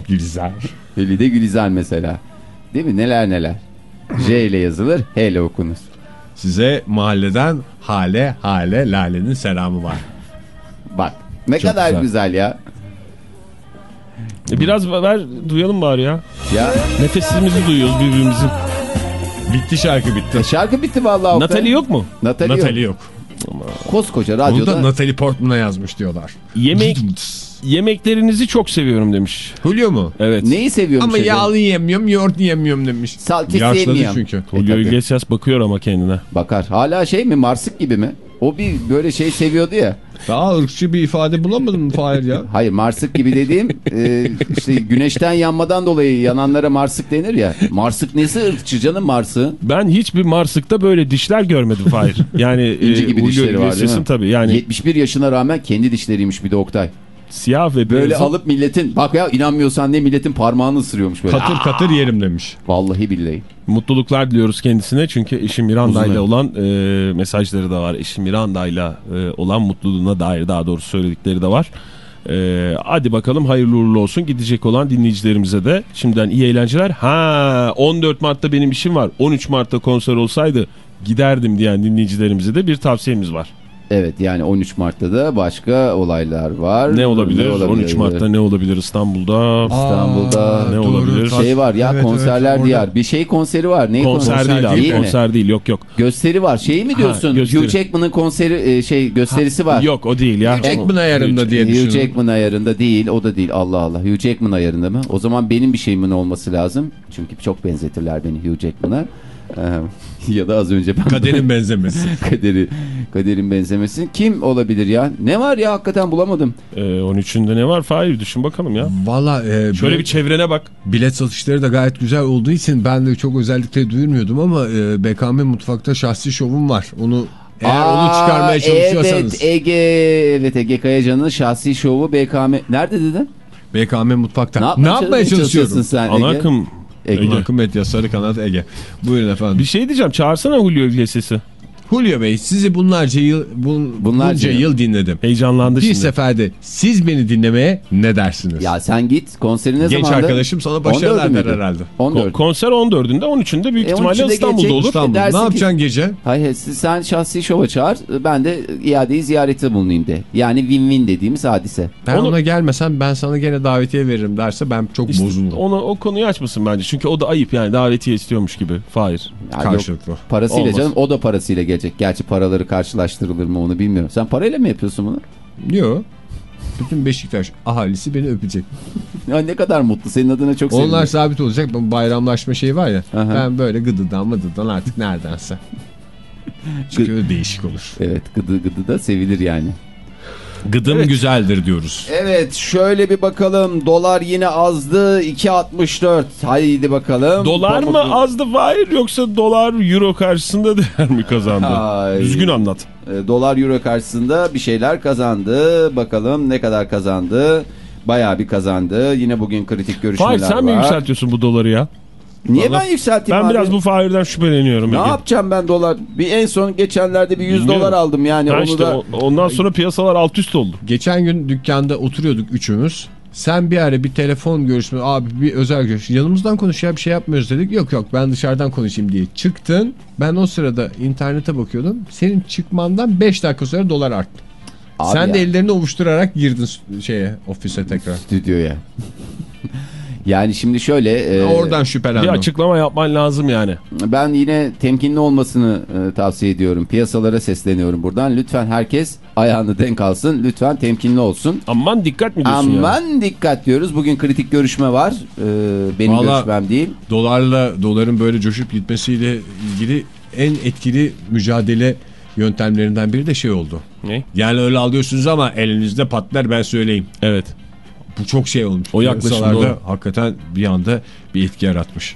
C: Gülizar.
D: Hülide Gülizar mesela. Değil mi? Neler neler. J ile yazılır, H ile okunur.
C: Size mahalleden Hale Hale Lale'nin selamı var.
D: Bak ne
C: Çok
D: kadar
C: güzel.
D: güzel. ya.
E: E, Biraz ver duyalım bari ya.
D: Ya
E: Nefesimizi duyuyoruz birbirimizin.
C: Bitti şarkı bitti.
D: şarkı bitti vallahi.
E: Natalie yok mu?
D: Natalie,
C: Natalie
D: yok.
C: yok.
D: Koskoca
C: Onu
D: radyoda.
C: da Natalie Portman'a yazmış diyorlar.
E: Yemek yemeklerinizi çok seviyorum demiş.
C: Julio mu?
E: Evet.
D: Neyi seviyormuş?
C: Ama
D: acaba?
C: yağlı yemiyorum, yoğurt yemiyorum demiş.
D: Salça
C: Yaşladı
D: sevmiyorum.
C: çünkü.
D: E,
E: Julio
D: tabii.
E: Iglesias bakıyor ama kendine.
D: Bakar. Hala şey mi? Marsık gibi mi? O bir böyle şey seviyordu ya.
C: Daha ırkçı bir ifade bulamadın mı Fahir ya?
D: Hayır marsık gibi dediğim e, işte güneşten yanmadan dolayı yananlara marsık denir ya. Marsık nesi ırkçı canım marsı?
E: Ben hiçbir Marsık'ta böyle dişler görmedim Fahir. Yani
D: İnci
E: e,
D: gibi
E: Julio
D: dişleri var değil mi?
E: tabii yani
D: 71 yaşına rağmen kendi dişleriymiş bir de Oktay.
E: Siyah ve
D: Böyle
E: beyazı
D: alıp milletin bak ya inanmıyorsan ne milletin parmağını ısırıyormuş böyle.
C: Katır katır yerim demiş.
D: Vallahi billahi.
E: mutluluklar diliyoruz kendisine. Çünkü eşi Miranda ile olan e, mesajları da var. Eşi Miranda ile olan mutluluğuna dair daha doğrusu söyledikleri de var. E, hadi bakalım hayırlı uğurlu olsun gidecek olan dinleyicilerimize de şimdiden iyi eğlenceler. Ha 14 Mart'ta benim işim var. 13 Mart'ta konser olsaydı giderdim diyen dinleyicilerimize de bir tavsiyemiz var.
D: Evet yani 13 Mart'ta da başka olaylar var.
E: Ne olabilir?
D: Ne
E: 13 Mart'ta ne olabilir İstanbul'da?
D: İstanbul'da
E: ne olabilir?
D: Şey var ya
C: Evet,
D: konserler
C: evet,
D: diyar.
C: orada-
D: Bir şey konseri var. Ne
E: Konser, değil abi.
D: mi?
E: konser değil. Yok yok.
D: Gösteri var. Şey mi diyorsun?
E: gösteri.
D: Hugh Jackman'ın konseri e, şey gösterisi var.
E: Yok o değil ya.
C: Jackman ayarında diye
D: Hugh
C: düşünüyorum.
D: Jackman ayarında değil. O da değil. Allah Allah. Hugh Jackman ayarında mı? O zaman benim bir şeyimin olması lazım. Çünkü çok benzetirler beni Hugh Jackman'a. Ya da az önce ben
C: Kaderin benzemesi.
D: kaderi kaderin benzemesi. Kim olabilir ya? Ne var ya hakikaten bulamadım.
E: Ee, 13'ünde ne var? Fahir düşün bakalım ya.
C: Valla e,
E: Şöyle bir çevrene bak.
C: bilet satışları da gayet güzel olduğu için ben de çok özellikle duyurmuyordum ama e, BKM Mutfak'ta şahsi şovum var. Onu eğer
D: Aa,
C: onu çıkarmaya çalışıyorsanız.
D: Evet Ege, evet Ege Kayacan'ın şahsi şovu BKM. Nerede dedin?
C: BKM Mutfak'ta.
D: Ne
C: Ne
D: yapmaya, çalışıyorsun sen Ege?
E: akım.
D: Ege.
E: Ege.
C: Akım Medya Sarı Kanat Ege. Buyurun efendim.
E: Bir şey diyeceğim. Çağırsana Julio Iglesias'ı.
C: Julio Bey sizi bunlarca yıl bun,
D: Bunlarca
C: bunca
D: yıl.
C: dinledim.
E: Heyecanlandı
C: Bir
E: şimdi.
C: seferde siz beni dinlemeye ne dersiniz?
D: Ya sen git konserine
C: Genç
D: zamandı?
C: arkadaşım sana başarılar
D: 14'ü
C: der herhalde.
D: 14.
E: Ko- konser 14'ünde 13'ünde büyük
D: E,
E: ihtimalle
D: 13'ünde
E: İstanbul'da
D: gelecek.
E: olur.
C: İstanbul. Ne
D: ki-
C: yapacaksın gece?
D: Hayır siz- sen şahsi şova çağır ben de iadeyi ziyarete bulunayım de. Yani win-win dediğimiz hadise.
C: Ben
E: Onu-
C: ona gelmesem ben sana gene davetiye veririm derse ben çok
E: İşte
C: bozulurum.
E: onu, o konuyu açmasın bence. Çünkü o da ayıp yani davetiye istiyormuş gibi. Fahir.
D: Ya yok,
C: Karşılıklı.
D: parasıyla
E: Olmaz.
D: canım o da parasıyla gelecek. Gerçi paraları karşılaştırılır mı onu bilmiyorum. Sen parayla mı yapıyorsun bunu?
C: Yok. Bütün Beşiktaş ahalisi beni öpecek.
D: Ya ne kadar mutlu senin adına çok sevindim.
C: Onlar sabit olacak. Bayramlaşma şeyi var ya.
D: Aha.
C: Ben böyle gıdıdan mıdıdan artık neredense. Çünkü öyle değişik olur.
D: Evet gıdı gıdı da sevilir yani.
C: Gıdım güzeldir diyoruz.
D: Evet şöyle bir bakalım. Dolar yine azdı. 2.64. Haydi bakalım.
E: Dolar mı
D: Pamuk-
E: azdı Fahir yoksa dolar euro karşısında değer mi kazandı?
D: Ay.
E: Düzgün anlat.
D: E, Dolar euro karşısında bir şeyler kazandı. Bakalım ne kadar kazandı. Bayağı bir kazandı. Yine bugün kritik görüşmeler
E: Fahir sen
D: var.
E: mi yükseltiyorsun bu doları ya?
D: Niye
E: Vallahi-
D: ben yükselteyim
E: Ben
D: abi?
E: biraz bu Fahir'den şüpheleniyorum.
D: Ne
E: Ege.
D: yapacağım ben dolar? Bir en son geçenlerde bir 100
E: Bilmiyorum.
D: dolar aldım yani.
E: Ha
D: onu
E: işte
D: da
E: ondan sonra piyasalar alt üst oldu.
C: Geçen gün dükkanda oturuyorduk üçümüz. Sen bir ara bir telefon görüşme abi bir özel görüş yanımızdan konuş ya bir şey yapmıyoruz dedik. Yok yok ben dışarıdan konuşayım diye çıktın. Ben o sırada internete bakıyordum. Senin çıkmandan 5 dakika sonra dolar arttı.
D: Abi
C: Sen
D: ya.
C: de ellerini ovuşturarak girdin şeye ofise tekrar.
D: stüdyoya. Yani şimdi şöyle e,
C: Oradan
E: Bir
C: şüphelendim.
E: açıklama yapman lazım yani.
D: ben yine temkinli olmasını e, tavsiye ediyorum. Piyasalara sesleniyorum buradan. Lütfen herkes ayağını denk alsın. Lütfen temkinli olsun.
E: Aman dikkat mi diyorsun
D: Aman
E: yani?
D: dikkat diyoruz. Bugün kritik görüşme var. Ee, benim
C: Vallahi-
D: görüşmem değil.
C: Dolarla doların böyle coşup gitmesiyle ilgili en etkili mücadele yöntemlerinden biri de şey oldu.
E: Ne?
C: Yani öyle alıyorsunuz ama elinizde patlar ben söyleyeyim.
E: Evet.
C: Bu çok şey olmuş.
E: O yaklaşım
C: Piyasalarda
E: doğru.
C: Hakikaten bir anda bir etki yaratmış.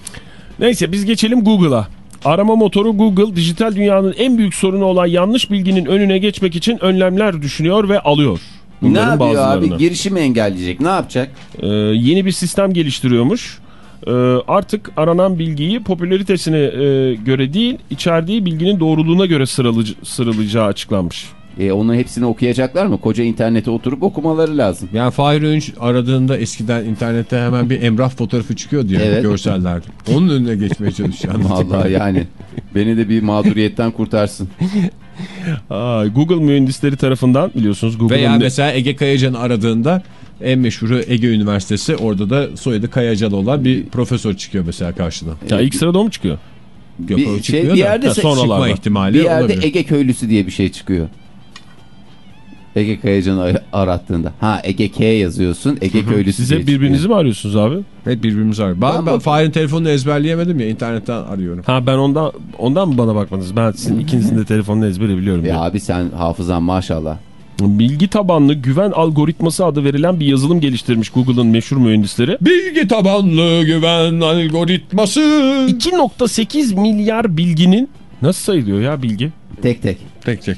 E: Neyse biz geçelim Google'a. Arama motoru Google dijital dünyanın en büyük sorunu olan yanlış bilginin önüne geçmek için önlemler düşünüyor ve alıyor.
D: Ne
E: Bunların
D: yapıyor
E: bazılarını.
D: abi? Girişimi engelleyecek. Ne yapacak?
E: Ee, yeni bir sistem geliştiriyormuş. Ee, artık aranan bilgiyi popülaritesine e, göre değil, içerdiği bilginin doğruluğuna göre sıralıca, sıralayacağı açıklanmış.
D: E, onun hepsini okuyacaklar mı? Koca internete oturup okumaları lazım.
C: Yani Fahir Öğünç aradığında eskiden internette hemen bir emrah fotoğrafı çıkıyordu ya
D: Evet.
C: görsellerde. Onun önüne geçmeye çalışıyor.
D: Vallahi yani. Beni de bir mağduriyetten kurtarsın.
E: Aa, Google mühendisleri tarafından biliyorsunuz Google'ın
C: Veya mesela Ege Kayacan'ı aradığında en meşhuru Ege Üniversitesi orada da soyadı Kayacan olan bir profesör çıkıyor mesela karşına.
E: ya ilk sırada o mu çıkıyor?
C: Yok,
D: Bir şey-
C: çıkmıyor
D: bir
C: da
D: yerde
C: çıkma
E: sonralarda.
C: ihtimali
D: Bir yerde
C: olabilir.
D: Ege köylüsü diye bir şey çıkıyor. Ege Kayacan'ı ar- arattığında. Ha Ege K yazıyorsun. Ege köylüsü
E: Siz
D: diye
E: hep birbirinizi
D: çıkıyor.
E: mi arıyorsunuz abi?
C: Evet birbirimiz arıyor.
D: Ben
C: Ben, Fahir'in telefonunu ezberleyemedim ya internetten arıyorum.
E: Ha ben ondan ondan mı bana bakmadınız? Ben sizin ikinizin de telefonunu ezbere biliyorum.
D: Ya
E: ya.
D: abi sen hafızan maşallah.
E: Bilgi tabanlı güven algoritması adı verilen bir yazılım geliştirmiş Google'ın meşhur mühendisleri.
C: Bilgi tabanlı güven algoritması.
E: 2.8 milyar bilginin nasıl sayılıyor ya bilgi?
D: Tek tek.
C: Tek tek.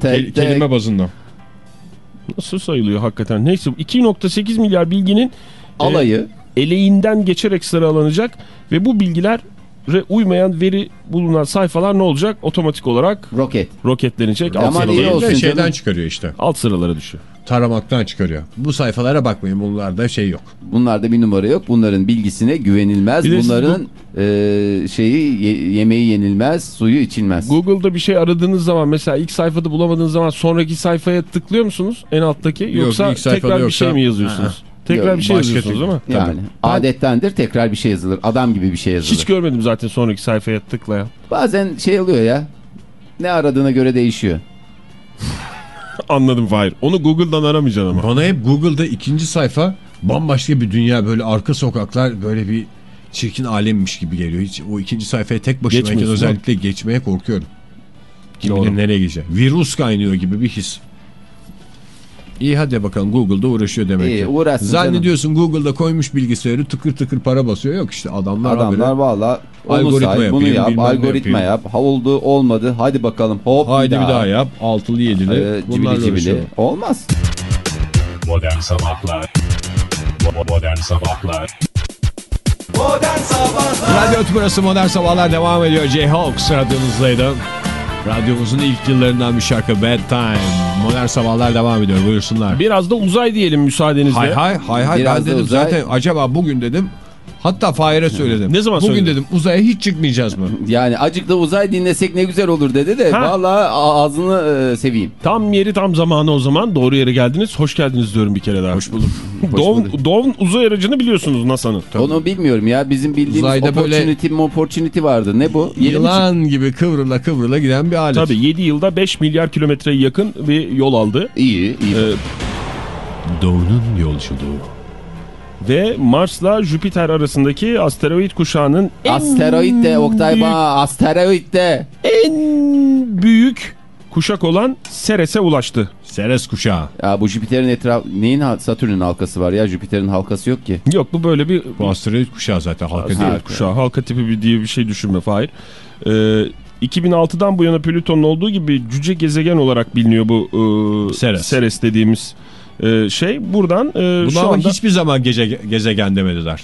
D: Tek
C: Kel-
D: tek.
C: kelime bazında.
E: Nasıl sayılıyor hakikaten? Neyse 2.8 milyar bilginin
D: Alayı.
E: eleğinden geçerek sıralanacak ve bu bilgilere uymayan veri bulunan sayfalar ne olacak? Otomatik olarak
D: Roket.
E: roketlenecek, alt
D: Ama niye
E: sıralara,
D: olsun
C: şeyden
D: canım?
C: çıkarıyor işte.
E: alt sıralara düşüyor.
C: Taramaktan çıkarıyor. Bu sayfalara bakmayın bunlarda şey yok.
D: Bunlarda bir numara yok. Bunların bilgisine güvenilmez.
E: Bir de siz
D: Bunların e, şeyi ye- yemeği yenilmez, suyu içilmez.
E: Google'da bir şey aradığınız zaman mesela ilk sayfada bulamadığınız zaman sonraki sayfaya tıklıyor musunuz en alttaki? Yoksa
C: sayfada
E: tekrar bir
C: yoksa-
E: şey mi yazıyorsunuz? Tekrar
D: Yok,
E: bir şey yazıyorsunuz değil mi?
D: yani adettendir tekrar bir şey yazılır. Adam gibi bir şey yazılır.
E: Hiç görmedim zaten sonraki sayfaya tıklayan.
D: Bazen şey oluyor ya. Ne aradığına göre değişiyor.
E: Anladım Fahir. Onu Google'dan aramayacaksın ama.
C: Bana hep Google'da ikinci sayfa bambaşka bir dünya böyle arka sokaklar böyle bir çirkin alemmiş gibi geliyor. Hiç o ikinci sayfaya tek başımayken özellikle geçmeye korkuyorum. Kim
E: Doğru.
C: bilir nereye gidecek. Virüs kaynıyor gibi bir his. İyi hadi bakalım Google'da uğraşıyor demek
D: İyi,
C: ki.
D: uğraşsın
C: Zannediyorsun Google'da koymuş bilgisayarı tıkır tıkır para basıyor. Yok işte adamlar,
D: Adamlar valla
C: Algoritma
D: say, bunu
C: yapayım,
D: yap, algoritma yap. Ha oldu olmadı hadi bakalım hop
C: Haydi bir daha, yap. Altılı yedili.
D: Ee, cibili
C: uğraşıyor.
D: cibili. Olmaz.
A: Modern Sabahlar Bo- Modern Sabahlar
C: Radyo Tümrüt'ü Modern Sabahlar devam ediyor. J-Hawks radyonumuzdaydı. Radyomuzun ilk yıllarından bir şarkı Bad Time. Modern Sabahlar devam ediyor. Buyursunlar.
E: Biraz da uzay diyelim müsaadenizle.
C: Hay hay hay hay.
D: Biraz
C: Ben
D: da
C: dedim
D: uzay.
C: zaten acaba bugün dedim. Hatta Fahir'e söyledim.
E: Ne zaman
C: Bugün
E: söyledin?
C: dedim uzaya hiç çıkmayacağız mı?
D: Yani acık da uzay dinlesek ne güzel olur dedi de
E: Ha.
D: valla ağzını e, seveyim.
E: Tam yeri tam zamanı o zaman. Doğru yere geldiniz. Hoş geldiniz diyorum bir kere daha. Hoş bulduk. Dawn, Dawn uzay aracını biliyorsunuz NASA'nın.
D: Onu bilmiyorum ya bizim bildiğimiz
C: Uzayda böyle-
D: opportunity opportunity vardı. Ne bu? Yeni
C: Yılan gibi kıvrıla kıvrıla giden bir alet.
E: Tabii 7 yılda 5 milyar kilometreye yakın bir yol aldı.
D: İyi iyi.
E: Ee,
C: Doğunun yolculuğu.
E: Ve Mars'la Jüpiter arasındaki asteroid kuşağının
D: asteroid de Oktay
E: büyük,
D: bana asteroid de.
E: en büyük kuşak olan Ceres'e ulaştı.
C: Ceres kuşağı.
D: Ya bu Jüpiter'in etrafı neyin Satürn'ün halkası var ya Jüpiter'in halkası yok ki.
E: Yok bu böyle bir
C: Bu asteroid kuşağı zaten halka değil.
E: kuşağı. Halka tipi bir diye bir şey düşünme Fahir. Ee, 2006'dan bu yana Plüton'un olduğu gibi cüce gezegen olarak biliniyor bu e,
C: Ceres.
E: Ceres dediğimiz e, şey. Buradan e,
C: Buna
E: şu
C: ama
E: anda
C: hiçbir zaman gece, gezegen demediler.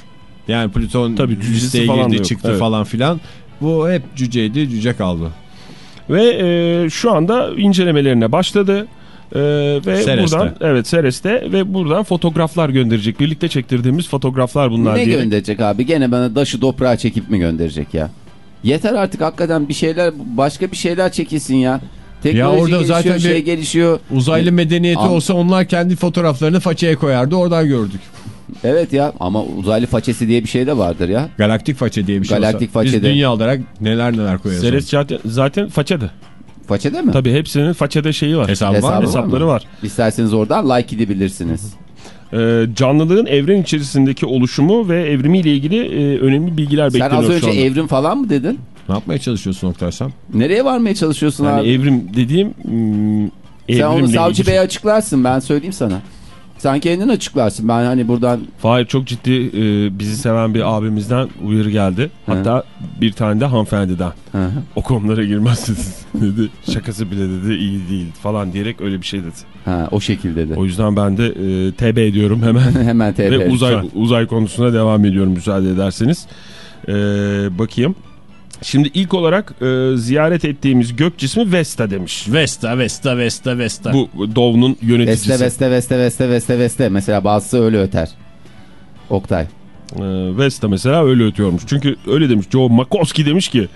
C: Yani Plüton
E: Tabii,
C: listeye girdi
E: yok.
C: çıktı
E: Evet.
C: falan filan. Bu hep cüceydi cüce kaldı.
E: ve e, şu anda incelemelerine başladı. E, ve
C: Ceres'te.
E: buradan evet Ceres'te ve buradan fotoğraflar gönderecek. Birlikte çektirdiğimiz fotoğraflar bunlar
D: ne
E: diye.
D: gönderecek abi? Gene bana daşı toprağa çekip mi gönderecek ya? Yeter artık hakikaten bir şeyler başka bir şeyler çekilsin ya. Teknoloji
C: orada
D: gelişiyor,
C: zaten bir-
D: şey gelişiyor.
C: Uzaylı medeniyeti
D: Am-
C: olsa onlar kendi fotoğraflarını façaya koyardı. Oradan gördük.
D: Evet ya ama uzaylı façesi diye bir şey de vardır ya.
C: Galaktik façe diye bir şey
D: Galaktik
C: olsa. Biz
D: façede.
C: dünya olarak neler neler koyarız.
E: Ceres zaten, zaten façada.
D: Façede mi?
E: Tabii hepsinin façada şeyi var.
C: Hesabı,
D: Hesabı
C: var
D: var?
E: Hesapları
D: mı?
E: var.
D: İsterseniz oradan like edebilirsiniz.
E: Ee, canlılığın evren içerisindeki oluşumu ve evrimiyle ilgili e, önemli bilgiler
D: Sen
E: bekleniyor
D: az önce evrim falan mı dedin?
C: Ne yapmaya çalışıyorsun Oktay sen?
D: Nereye varmaya çalışıyorsun
E: yani
D: abi?
E: evrim dediğim hmm,
D: Sen onu savcı
E: ilgili.
D: bey açıklarsın ben söyleyeyim sana. Sen kendin açıklarsın. Ben hani buradan
E: Fahir çok ciddi e, bizi seven bir abimizden uyarı geldi. Hatta bir tane de hanımefendiden.
D: Hı hı.
E: O konulara girmezsiniz dedi. Şakası bile dedi iyi değil falan diyerek öyle bir şey dedi.
D: ha, o şekilde de.
E: O yüzden ben de e, TB ediyorum hemen.
D: Hemen TP.
E: Ve uzay, uzay konusuna devam ediyorum müsaade ederseniz. Ee, bakayım. Şimdi ilk olarak e, ziyaret ettiğimiz gök cismi Vesta demiş.
C: Vesta, Vesta, Vesta, Vesta.
E: Bu Dov'un yöneticisi.
D: Veste veste veste veste veste veste. Mesela bazısı öyle öter. Oktay.
E: Ee, Vesta mesela öyle ötüyormuş. Çünkü öyle demiş. Joe Makoski demiş ki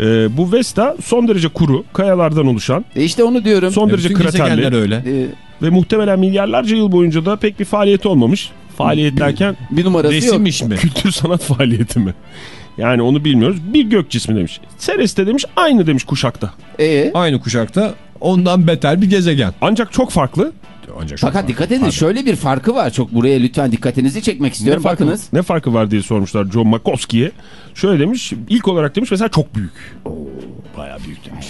E: e, bu Vesta son derece kuru, kayalardan oluşan,
D: E işte onu diyorum.
E: son derece
C: Bütün gezegenler
E: kraterli
C: öyle.
D: Ee,
E: ve muhtemelen milyarlarca yıl boyunca da pek bir faaliyeti olmamış. Faaliyet derken
D: bir numarası yok.
C: Resim iş mi?
E: kültür sanat faaliyeti mi? Yani onu bilmiyoruz. Bir gök cismi demiş. Ceres'te demiş aynı demiş kuşakta.
D: Ee,
C: Aynı kuşakta ondan beter bir gezegen.
E: Ancak çok farklı.
C: Ancak çok
D: fakat
C: farklı.
D: dikkat edin şöyle bir farkı var. Çok buraya lütfen dikkatinizi çekmek
E: Ne
D: istiyorum.
E: farkı,
D: Bakınız.
E: ne farkı var diye sormuşlar John Makoski'ye. Şöyle demiş. ilk olarak demiş mesela çok büyük.
C: Bayağı büyük demiş.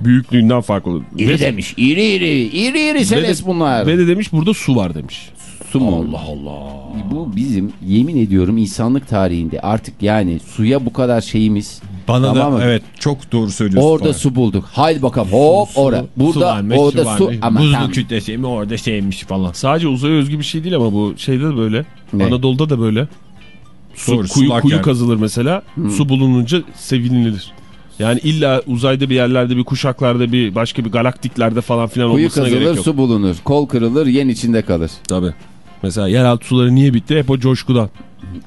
E: Büyüklüğünden farklı.
D: İri
E: Ve-
D: demiş. İri iri. İri iri seles bunlar.
E: Ve de demiş burada su var demiş.
D: Su mu? Allah Allah. Bu bizim yemin ediyorum insanlık tarihinde artık yani suya bu kadar şeyimiz.
C: Bana
D: Tamam
C: da
D: mı?
C: evet çok doğru söylüyorsun.
D: Orada
C: Fahir.
D: su bulduk. Haydi bakalım hop orada. Burada
C: varmış,
D: orada su.
C: varmış.
D: Ama
C: Buzlu
D: tam-
C: kütlesi mi orada şeymiş falan.
E: Sadece uzaya özgü bir şey değil ama bu şeyde de böyle.
D: Ne?
E: Anadolu'da da böyle. Su,
C: Doğru,
E: kuyu, kuyu
C: yer.
E: kazılır mesela. Su bulununca sevinilir. Yani illa uzayda bir yerlerde bir kuşaklarda bir başka bir galaktiklerde falan filan
D: Kuyu
E: olmasına gerek
D: kazılır
E: yok.
D: su bulunur. Kol kırılır yen içinde kalır.
E: Tabii. Mesela yeraltı suları niye bitti? Hep o coşkudan.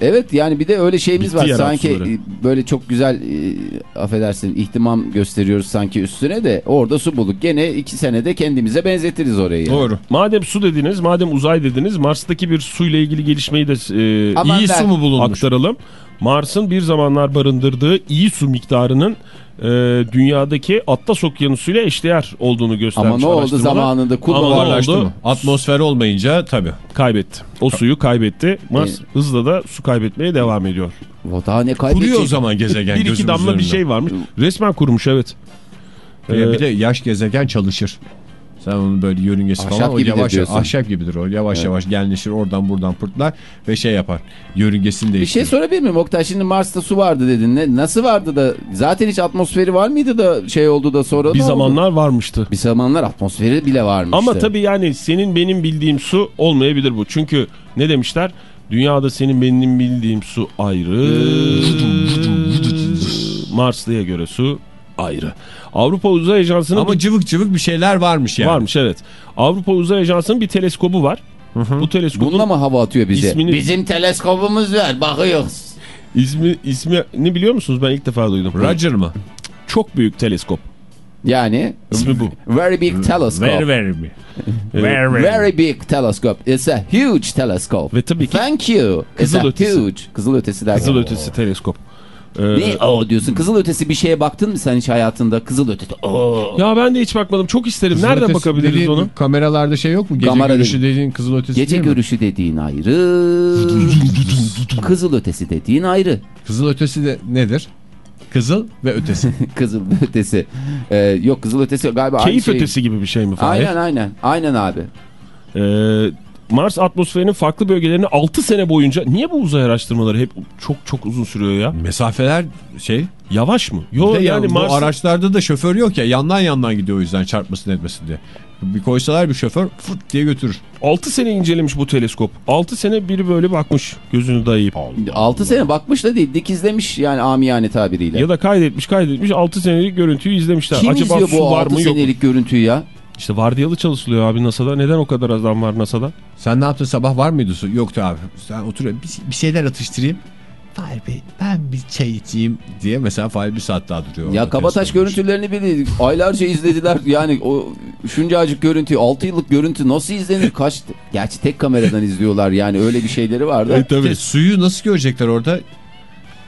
D: Evet yani bir de öyle şeyimiz
E: Bitti
D: var. Sanki
E: suları.
D: e, böyle çok güzel e, affedersin ihtimam gösteriyoruz sanki üstüne de orada su bulduk. Gene iki senede kendimize benzetiriz orayı. yani.
C: Doğru.
E: Madem su dediniz, madem uzay dediniz, Mars'taki bir suyla ilgili gelişmeyi de e,
D: Aman
E: iyi
D: ver.
E: su mu bulunmuş? Aktaralım. Mars'ın bir zamanlar barındırdığı iyi su miktarının e, dünyadaki Atlas Okyanusu'yla eşdeğer olduğunu göstermiş
D: Ama ne oldu zamanında
E: oldu?
C: mı? Atmosfer olmayınca tabii.
E: Kaybetti. O suyu kaybetti. Mars
D: E-
E: hızla da su kaybetmeye devam ediyor.
D: O daha ne kaybedecek?
C: Kuruyor o zaman gezegen
E: bir iki damla bir
C: önünde.
E: şey varmış. Resmen kurumuş evet.
C: Bir,
E: Ee,
C: bir de yaş gezegen çalışır. Sen onun böyle yörüngesi
D: Ahşap
C: falan o yavaş
D: diyorsun.
C: ahşap gibidir o. Yavaş yavaş genleşir oradan buradan pırtlar ve şey yapar. Yörüngesini
D: Bir
C: değiştirir.
D: şey sorabilir miyim Oktay? Şimdi Mars'ta su vardı dedin. Ne, nasıl vardı da zaten hiç atmosferi var mıydı da şey oldu da sonra
E: bir
D: ne oldu?
E: zamanlar varmıştı.
D: Bir zamanlar atmosferi bile varmıştı.
E: Ama tabii yani senin benim bildiğim su olmayabilir bu. Çünkü ne demişler? Dünyada senin benim bildiğim su ayrı. Marslı'ya göre su ayrı. Avrupa Uzay Ajansı'nın
C: Ama cıvık cıvık bir şeyler varmış yani.
E: varmış evet. Avrupa Uzay Ajansı'nın bir teleskobu var. Bu teleskobun
D: Bununla mı hava atıyor bize?
E: İsmini-
D: Bizim teleskopumuz var bakıyoruz.
E: ismi ismi ne biliyor musunuz? Ben ilk defa duydum.
C: Roger mı?
E: Çok büyük teleskop.
D: Yani
E: İsmi bu.
D: very big telescope.
C: Very very mi?
E: Very,
D: Very big telescope. It's a huge telescope.
E: Ve tabii ki
D: Thank you. It's
E: Kızıl
D: a
E: ötesi.
D: huge. Kızıl ötesi derken.
E: kızıl ötesi teleskop. Ee,
D: Ne o diyorsun? Kızıl ötesi bir şeye baktın mı sen hiç hayatında? Kızıl ötesi. Oo.
E: Ya ben de hiç bakmadım. Çok isterim.
C: Kızıl
E: Nereden bakabiliriz
C: dediğin
E: onu?
C: Kameralarda şey yok mu? Gece
D: Kamera
C: görüşü
D: değil.
C: dediğin kızıl ötesi
D: Gece
C: değil mi?
D: görüşü dediğin ayrı. Kızıl ötesi dediğin ayrı.
C: Kızıl ötesi de nedir? Kızıl ve ötesi.
D: Kızıl ötesi. Ee, yok kızıl ötesi galiba
E: Keyif
D: şey.
E: ötesi gibi bir şey mi Fahir?
D: Aynen aynen. Aynen abi.
E: Ee, Mars atmosferinin farklı bölgelerini 6 sene boyunca niye bu uzay araştırmaları hep çok çok uzun sürüyor ya?
C: Mesafeler şey.
E: Yavaş mı? Yok yani
C: ya,
E: Mars
C: bu araçlarda da şoför yok ya yandan yandan gidiyor o yüzden çarpmasın etmesin diye. Bir koysalar bir şoför fırt diye götürür.
E: 6 sene incelemiş bu teleskop. 6 sene biri böyle bakmış gözünü dayayıp.
D: 6 sene bakmış da değil dikizlemiş yani amiyane tabiriyle.
E: Ya da kaydetmiş kaydetmiş 6 senelik görüntüyü izlemişler.
D: Kim
E: Acaba
D: izliyor
E: su
D: bu
E: var
D: 6
E: mı yok mu?
D: senelik görüntüyü ya?
E: İşte vardiyalı çalışılıyor abi NASA'da. Neden o kadar adam var NASA'da?
C: Sen ne yaptın sabah var mıydı su? Yoktu abi. Sen otur bir, bir şeyler atıştırayım. Fahir Bey ben bir çay içeyim diye mesela Fahir bir saat daha duruyor.
D: Ya Kabataş görüntülerini bile aylarca izlediler. Yani o şuncacık görüntü 6 yıllık görüntü nasıl izlenir? Kaç Gerçi tek kameradan izliyorlar yani öyle bir şeyleri var da.
C: Bir de suyu nasıl görecekler orada?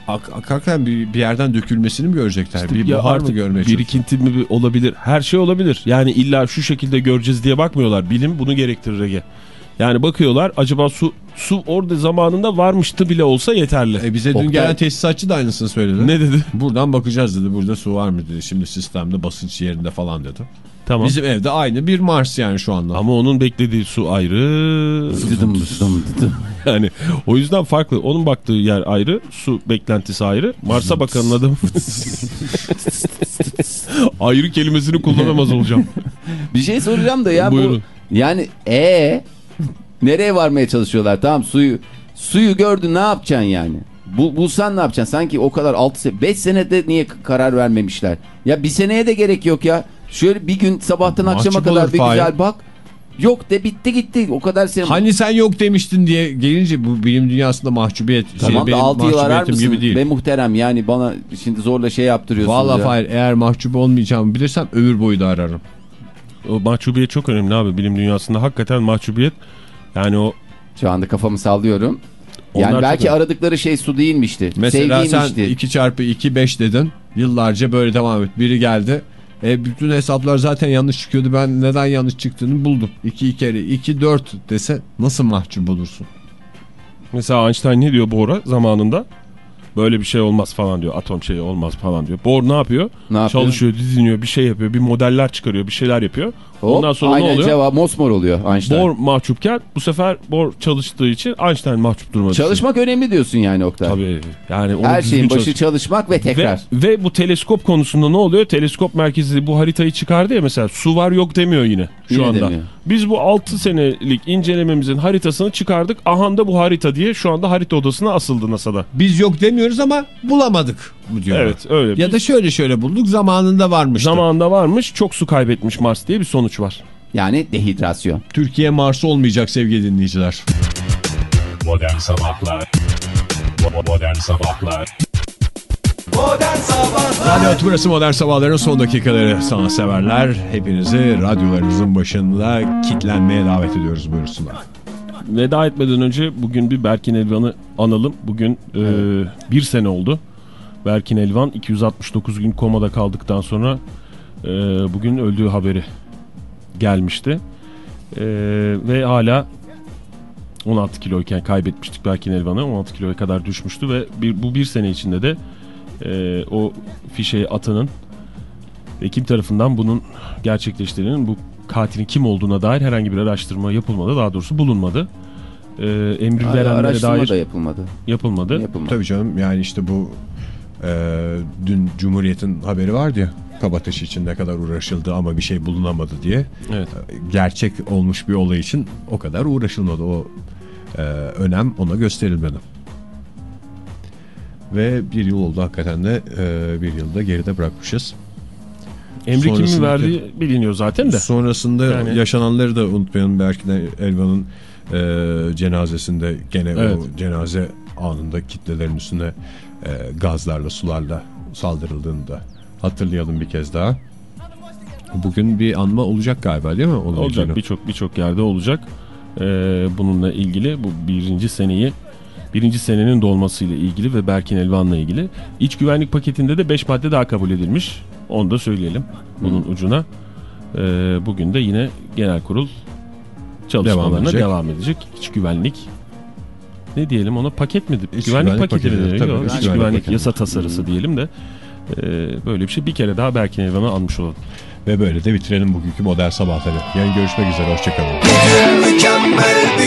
C: Ak akarken bir, bir yerden dökülmesini mi görecekler? bir
E: Ya
C: buhar mı görmeye?
E: Birikinti mi olabilir? Her şey olabilir. Yani illa şu şekilde göreceğiz diye bakmıyorlar. Bilim bunu gerektirir Ege. Yani bakıyorlar acaba su su orada zamanında varmıştı bile olsa yeterli.
C: E bize dün
D: Oktay-
C: gelen tesisatçı da aynısını söyledi.
E: ne dedi?
C: Buradan bakacağız dedi. Burada su var mı dedi. Şimdi sistemde basınç yerinde falan dedi.
E: Tamam.
C: Bizim evde aynı bir Mars yani şu anda.
E: Ama onun beklediği su ayrı.
D: Dıdım dıdım dıdım.
E: Yani o yüzden farklı. Onun baktığı yer ayrı. Su beklentisi ayrı. Mars'a bakanın adı ayrı kelimesini kullanamaz olacağım.
D: Bir şey soracağım da ya bu
E: Buyurun.
D: yani e nereye varmaya çalışıyorlar? Tamam suyu suyu gördün ne yapacaksın yani? Bu, bulsan ne yapacaksın? Sanki o kadar 6 sene 5 senede niye karar vermemişler? Ya bir seneye de gerek yok ya. Şöyle bir gün sabahtan
C: Mahcup
D: akşama kadar bir güzel bak. Yok de bitti gitti. O kadar sene.
C: Hani sen yok demiştin diye gelince bu bilim dünyasında mahcubiyet.
D: Tamam
C: şey,
D: da
C: benim
D: 6 yıl arar mısın?
C: gibi değil.
D: Be muhterem yani bana şimdi zorla şey yaptırıyorsun.
C: Valla. Fahir eğer mahcup olmayacağımı bilirsem ömür boyu da ararım.
E: O mahcubiyet çok önemli abi bilim dünyasında. Hakikaten mahcubiyet yani o
D: Şu anda kafamı sallıyorum.
E: Onlar
D: Yani belki
E: çok-
D: aradıkları şey su değilmişti.
C: Mesela sen
D: Sevgiymişti.
C: 2 çarpı 2 5 dedin. Yıllarca böyle devam et. Biri geldi. E, bütün hesaplar zaten yanlış çıkıyordu. Ben neden yanlış çıktığını buldum. 2 kere 2 4 dese nasıl mahcup olursun?
E: Mesela Einstein ne diyor Bohr'a zamanında? Böyle bir şey olmaz falan diyor. Atom şeyi olmaz falan diyor. Bohr ne yapıyor?
D: Ne yapıyor?
E: Çalışıyor, diziniyor, bir şey yapıyor. Bir modeller çıkarıyor, bir şeyler yapıyor.
D: Hop,
E: Ondan sonra
D: aynen
E: ne oluyor?
D: cevap mosmor oluyor Einstein.
E: Bohr mahcupken bu sefer Bohr çalıştığı için Einstein mahcup duruma düşüyor.
D: Çalışmak önemli diyorsun yani Oktay.
E: Tabii. Yani
D: Her şeyin başı
E: çalış-
D: çalışmak ve tekrar.
E: Ve, ve bu teleskop konusunda ne oluyor? Teleskop merkezi bu haritayı çıkardı ya mesela su var yok demiyor yine şu
D: Yine
E: anda.
D: demiyor.
E: Biz bu 6 senelik incelememizin haritasını çıkardık. Ahanda bu harita diye şu anda harita odasına asıldı NASA'da.
C: Biz yok demiyoruz bulamıyoruz ama bulamadık mı diyorlar.
E: Evet öyle.
C: Ya da şöyle şöyle bulduk zamanında varmıştı.
E: Zamanında varmış çok su kaybetmiş Mars diye bir sonuç var.
D: Yani dehidrasyon.
C: Türkiye Mars olmayacak sevgili dinleyiciler.
A: Modern Sabahlar Bo- Modern Sabahlar
C: Radyo Tümrüt'ü Modern Sabahların son dakikaları sana severler. Hepinizi radyolarınızın başında kitlenmeye davet ediyoruz buyursunlar.
E: Veda etmeden önce bugün bir Berkin Elvan'ı analım. Bugün e, bir sene oldu. Berkin Elvan 269 gün komada kaldıktan sonra e, bugün öldüğü haberi gelmişti. E, ve hala 16 kiloyken kaybetmiştik Berkin Elvan'ı. 16 kiloya kadar düşmüştü ve bir, bu bir sene içinde de e, o fişeği atanın ve kim tarafından bunun gerçekleştiğinin bu katilin kim olduğuna dair herhangi bir araştırma yapılmadı. Daha doğrusu bulunmadı. Ee, emri
D: Hala
E: verenlere
D: araştırma
E: dair
D: da yapılmadı.
E: yapılmadı.
D: Yapılmadı.
C: Tabii canım yani işte bu e, dün Cumhuriyet'in haberi vardı ya Kabataş için ne kadar uğraşıldı ama bir şey bulunamadı diye.
E: Evet.
C: Gerçek olmuş bir olay için o kadar uğraşılmadı. O e, önem ona gösterilmedi. Ve bir yıl oldu hakikaten de e, bir yılda geride bırakmışız.
E: Emri kimin verdiği biliniyor zaten de.
C: Sonrasında
E: Yani-
C: yaşananları da unutmayalım. Belki de Elvan'ın e, cenazesinde gene
E: Evet.
C: o cenaze anında kitlelerin üstüne e, gazlarla sularla saldırıldığını da hatırlayalım bir kez daha. Bugün bir anma olacak galiba değil mi? Onun
E: Olacak birçok birçok yerde olacak. Ee, bununla ilgili bu birinci seneyi birinci senenin dolmasıyla ilgili ve Berkin Elvan'la ilgili. İç güvenlik paketinde de 5 madde daha kabul edilmiş. Onu da söyleyelim bunun ucuna. Ee, bugün de yine genel kurul çalışmalarına
C: edecek.
E: devam edecek. İç güvenlik ne diyelim ona paket mi?
C: İç
E: güvenlik,
C: güvenlik
E: paketi,
C: paketi,
E: mi?
C: tabii,
E: Yok, iç
C: güvenlik
E: güvenlik
C: paketi.
E: yasa tasarısı diyelim de ee, böyle bir şey bir kere daha Berkin Elvan'a almış olalım.
C: Ve böyle de bitirelim bugünkü modern sabahları. Yarın görüşmek üzere. Hoşçakalın.
H: Mükemmel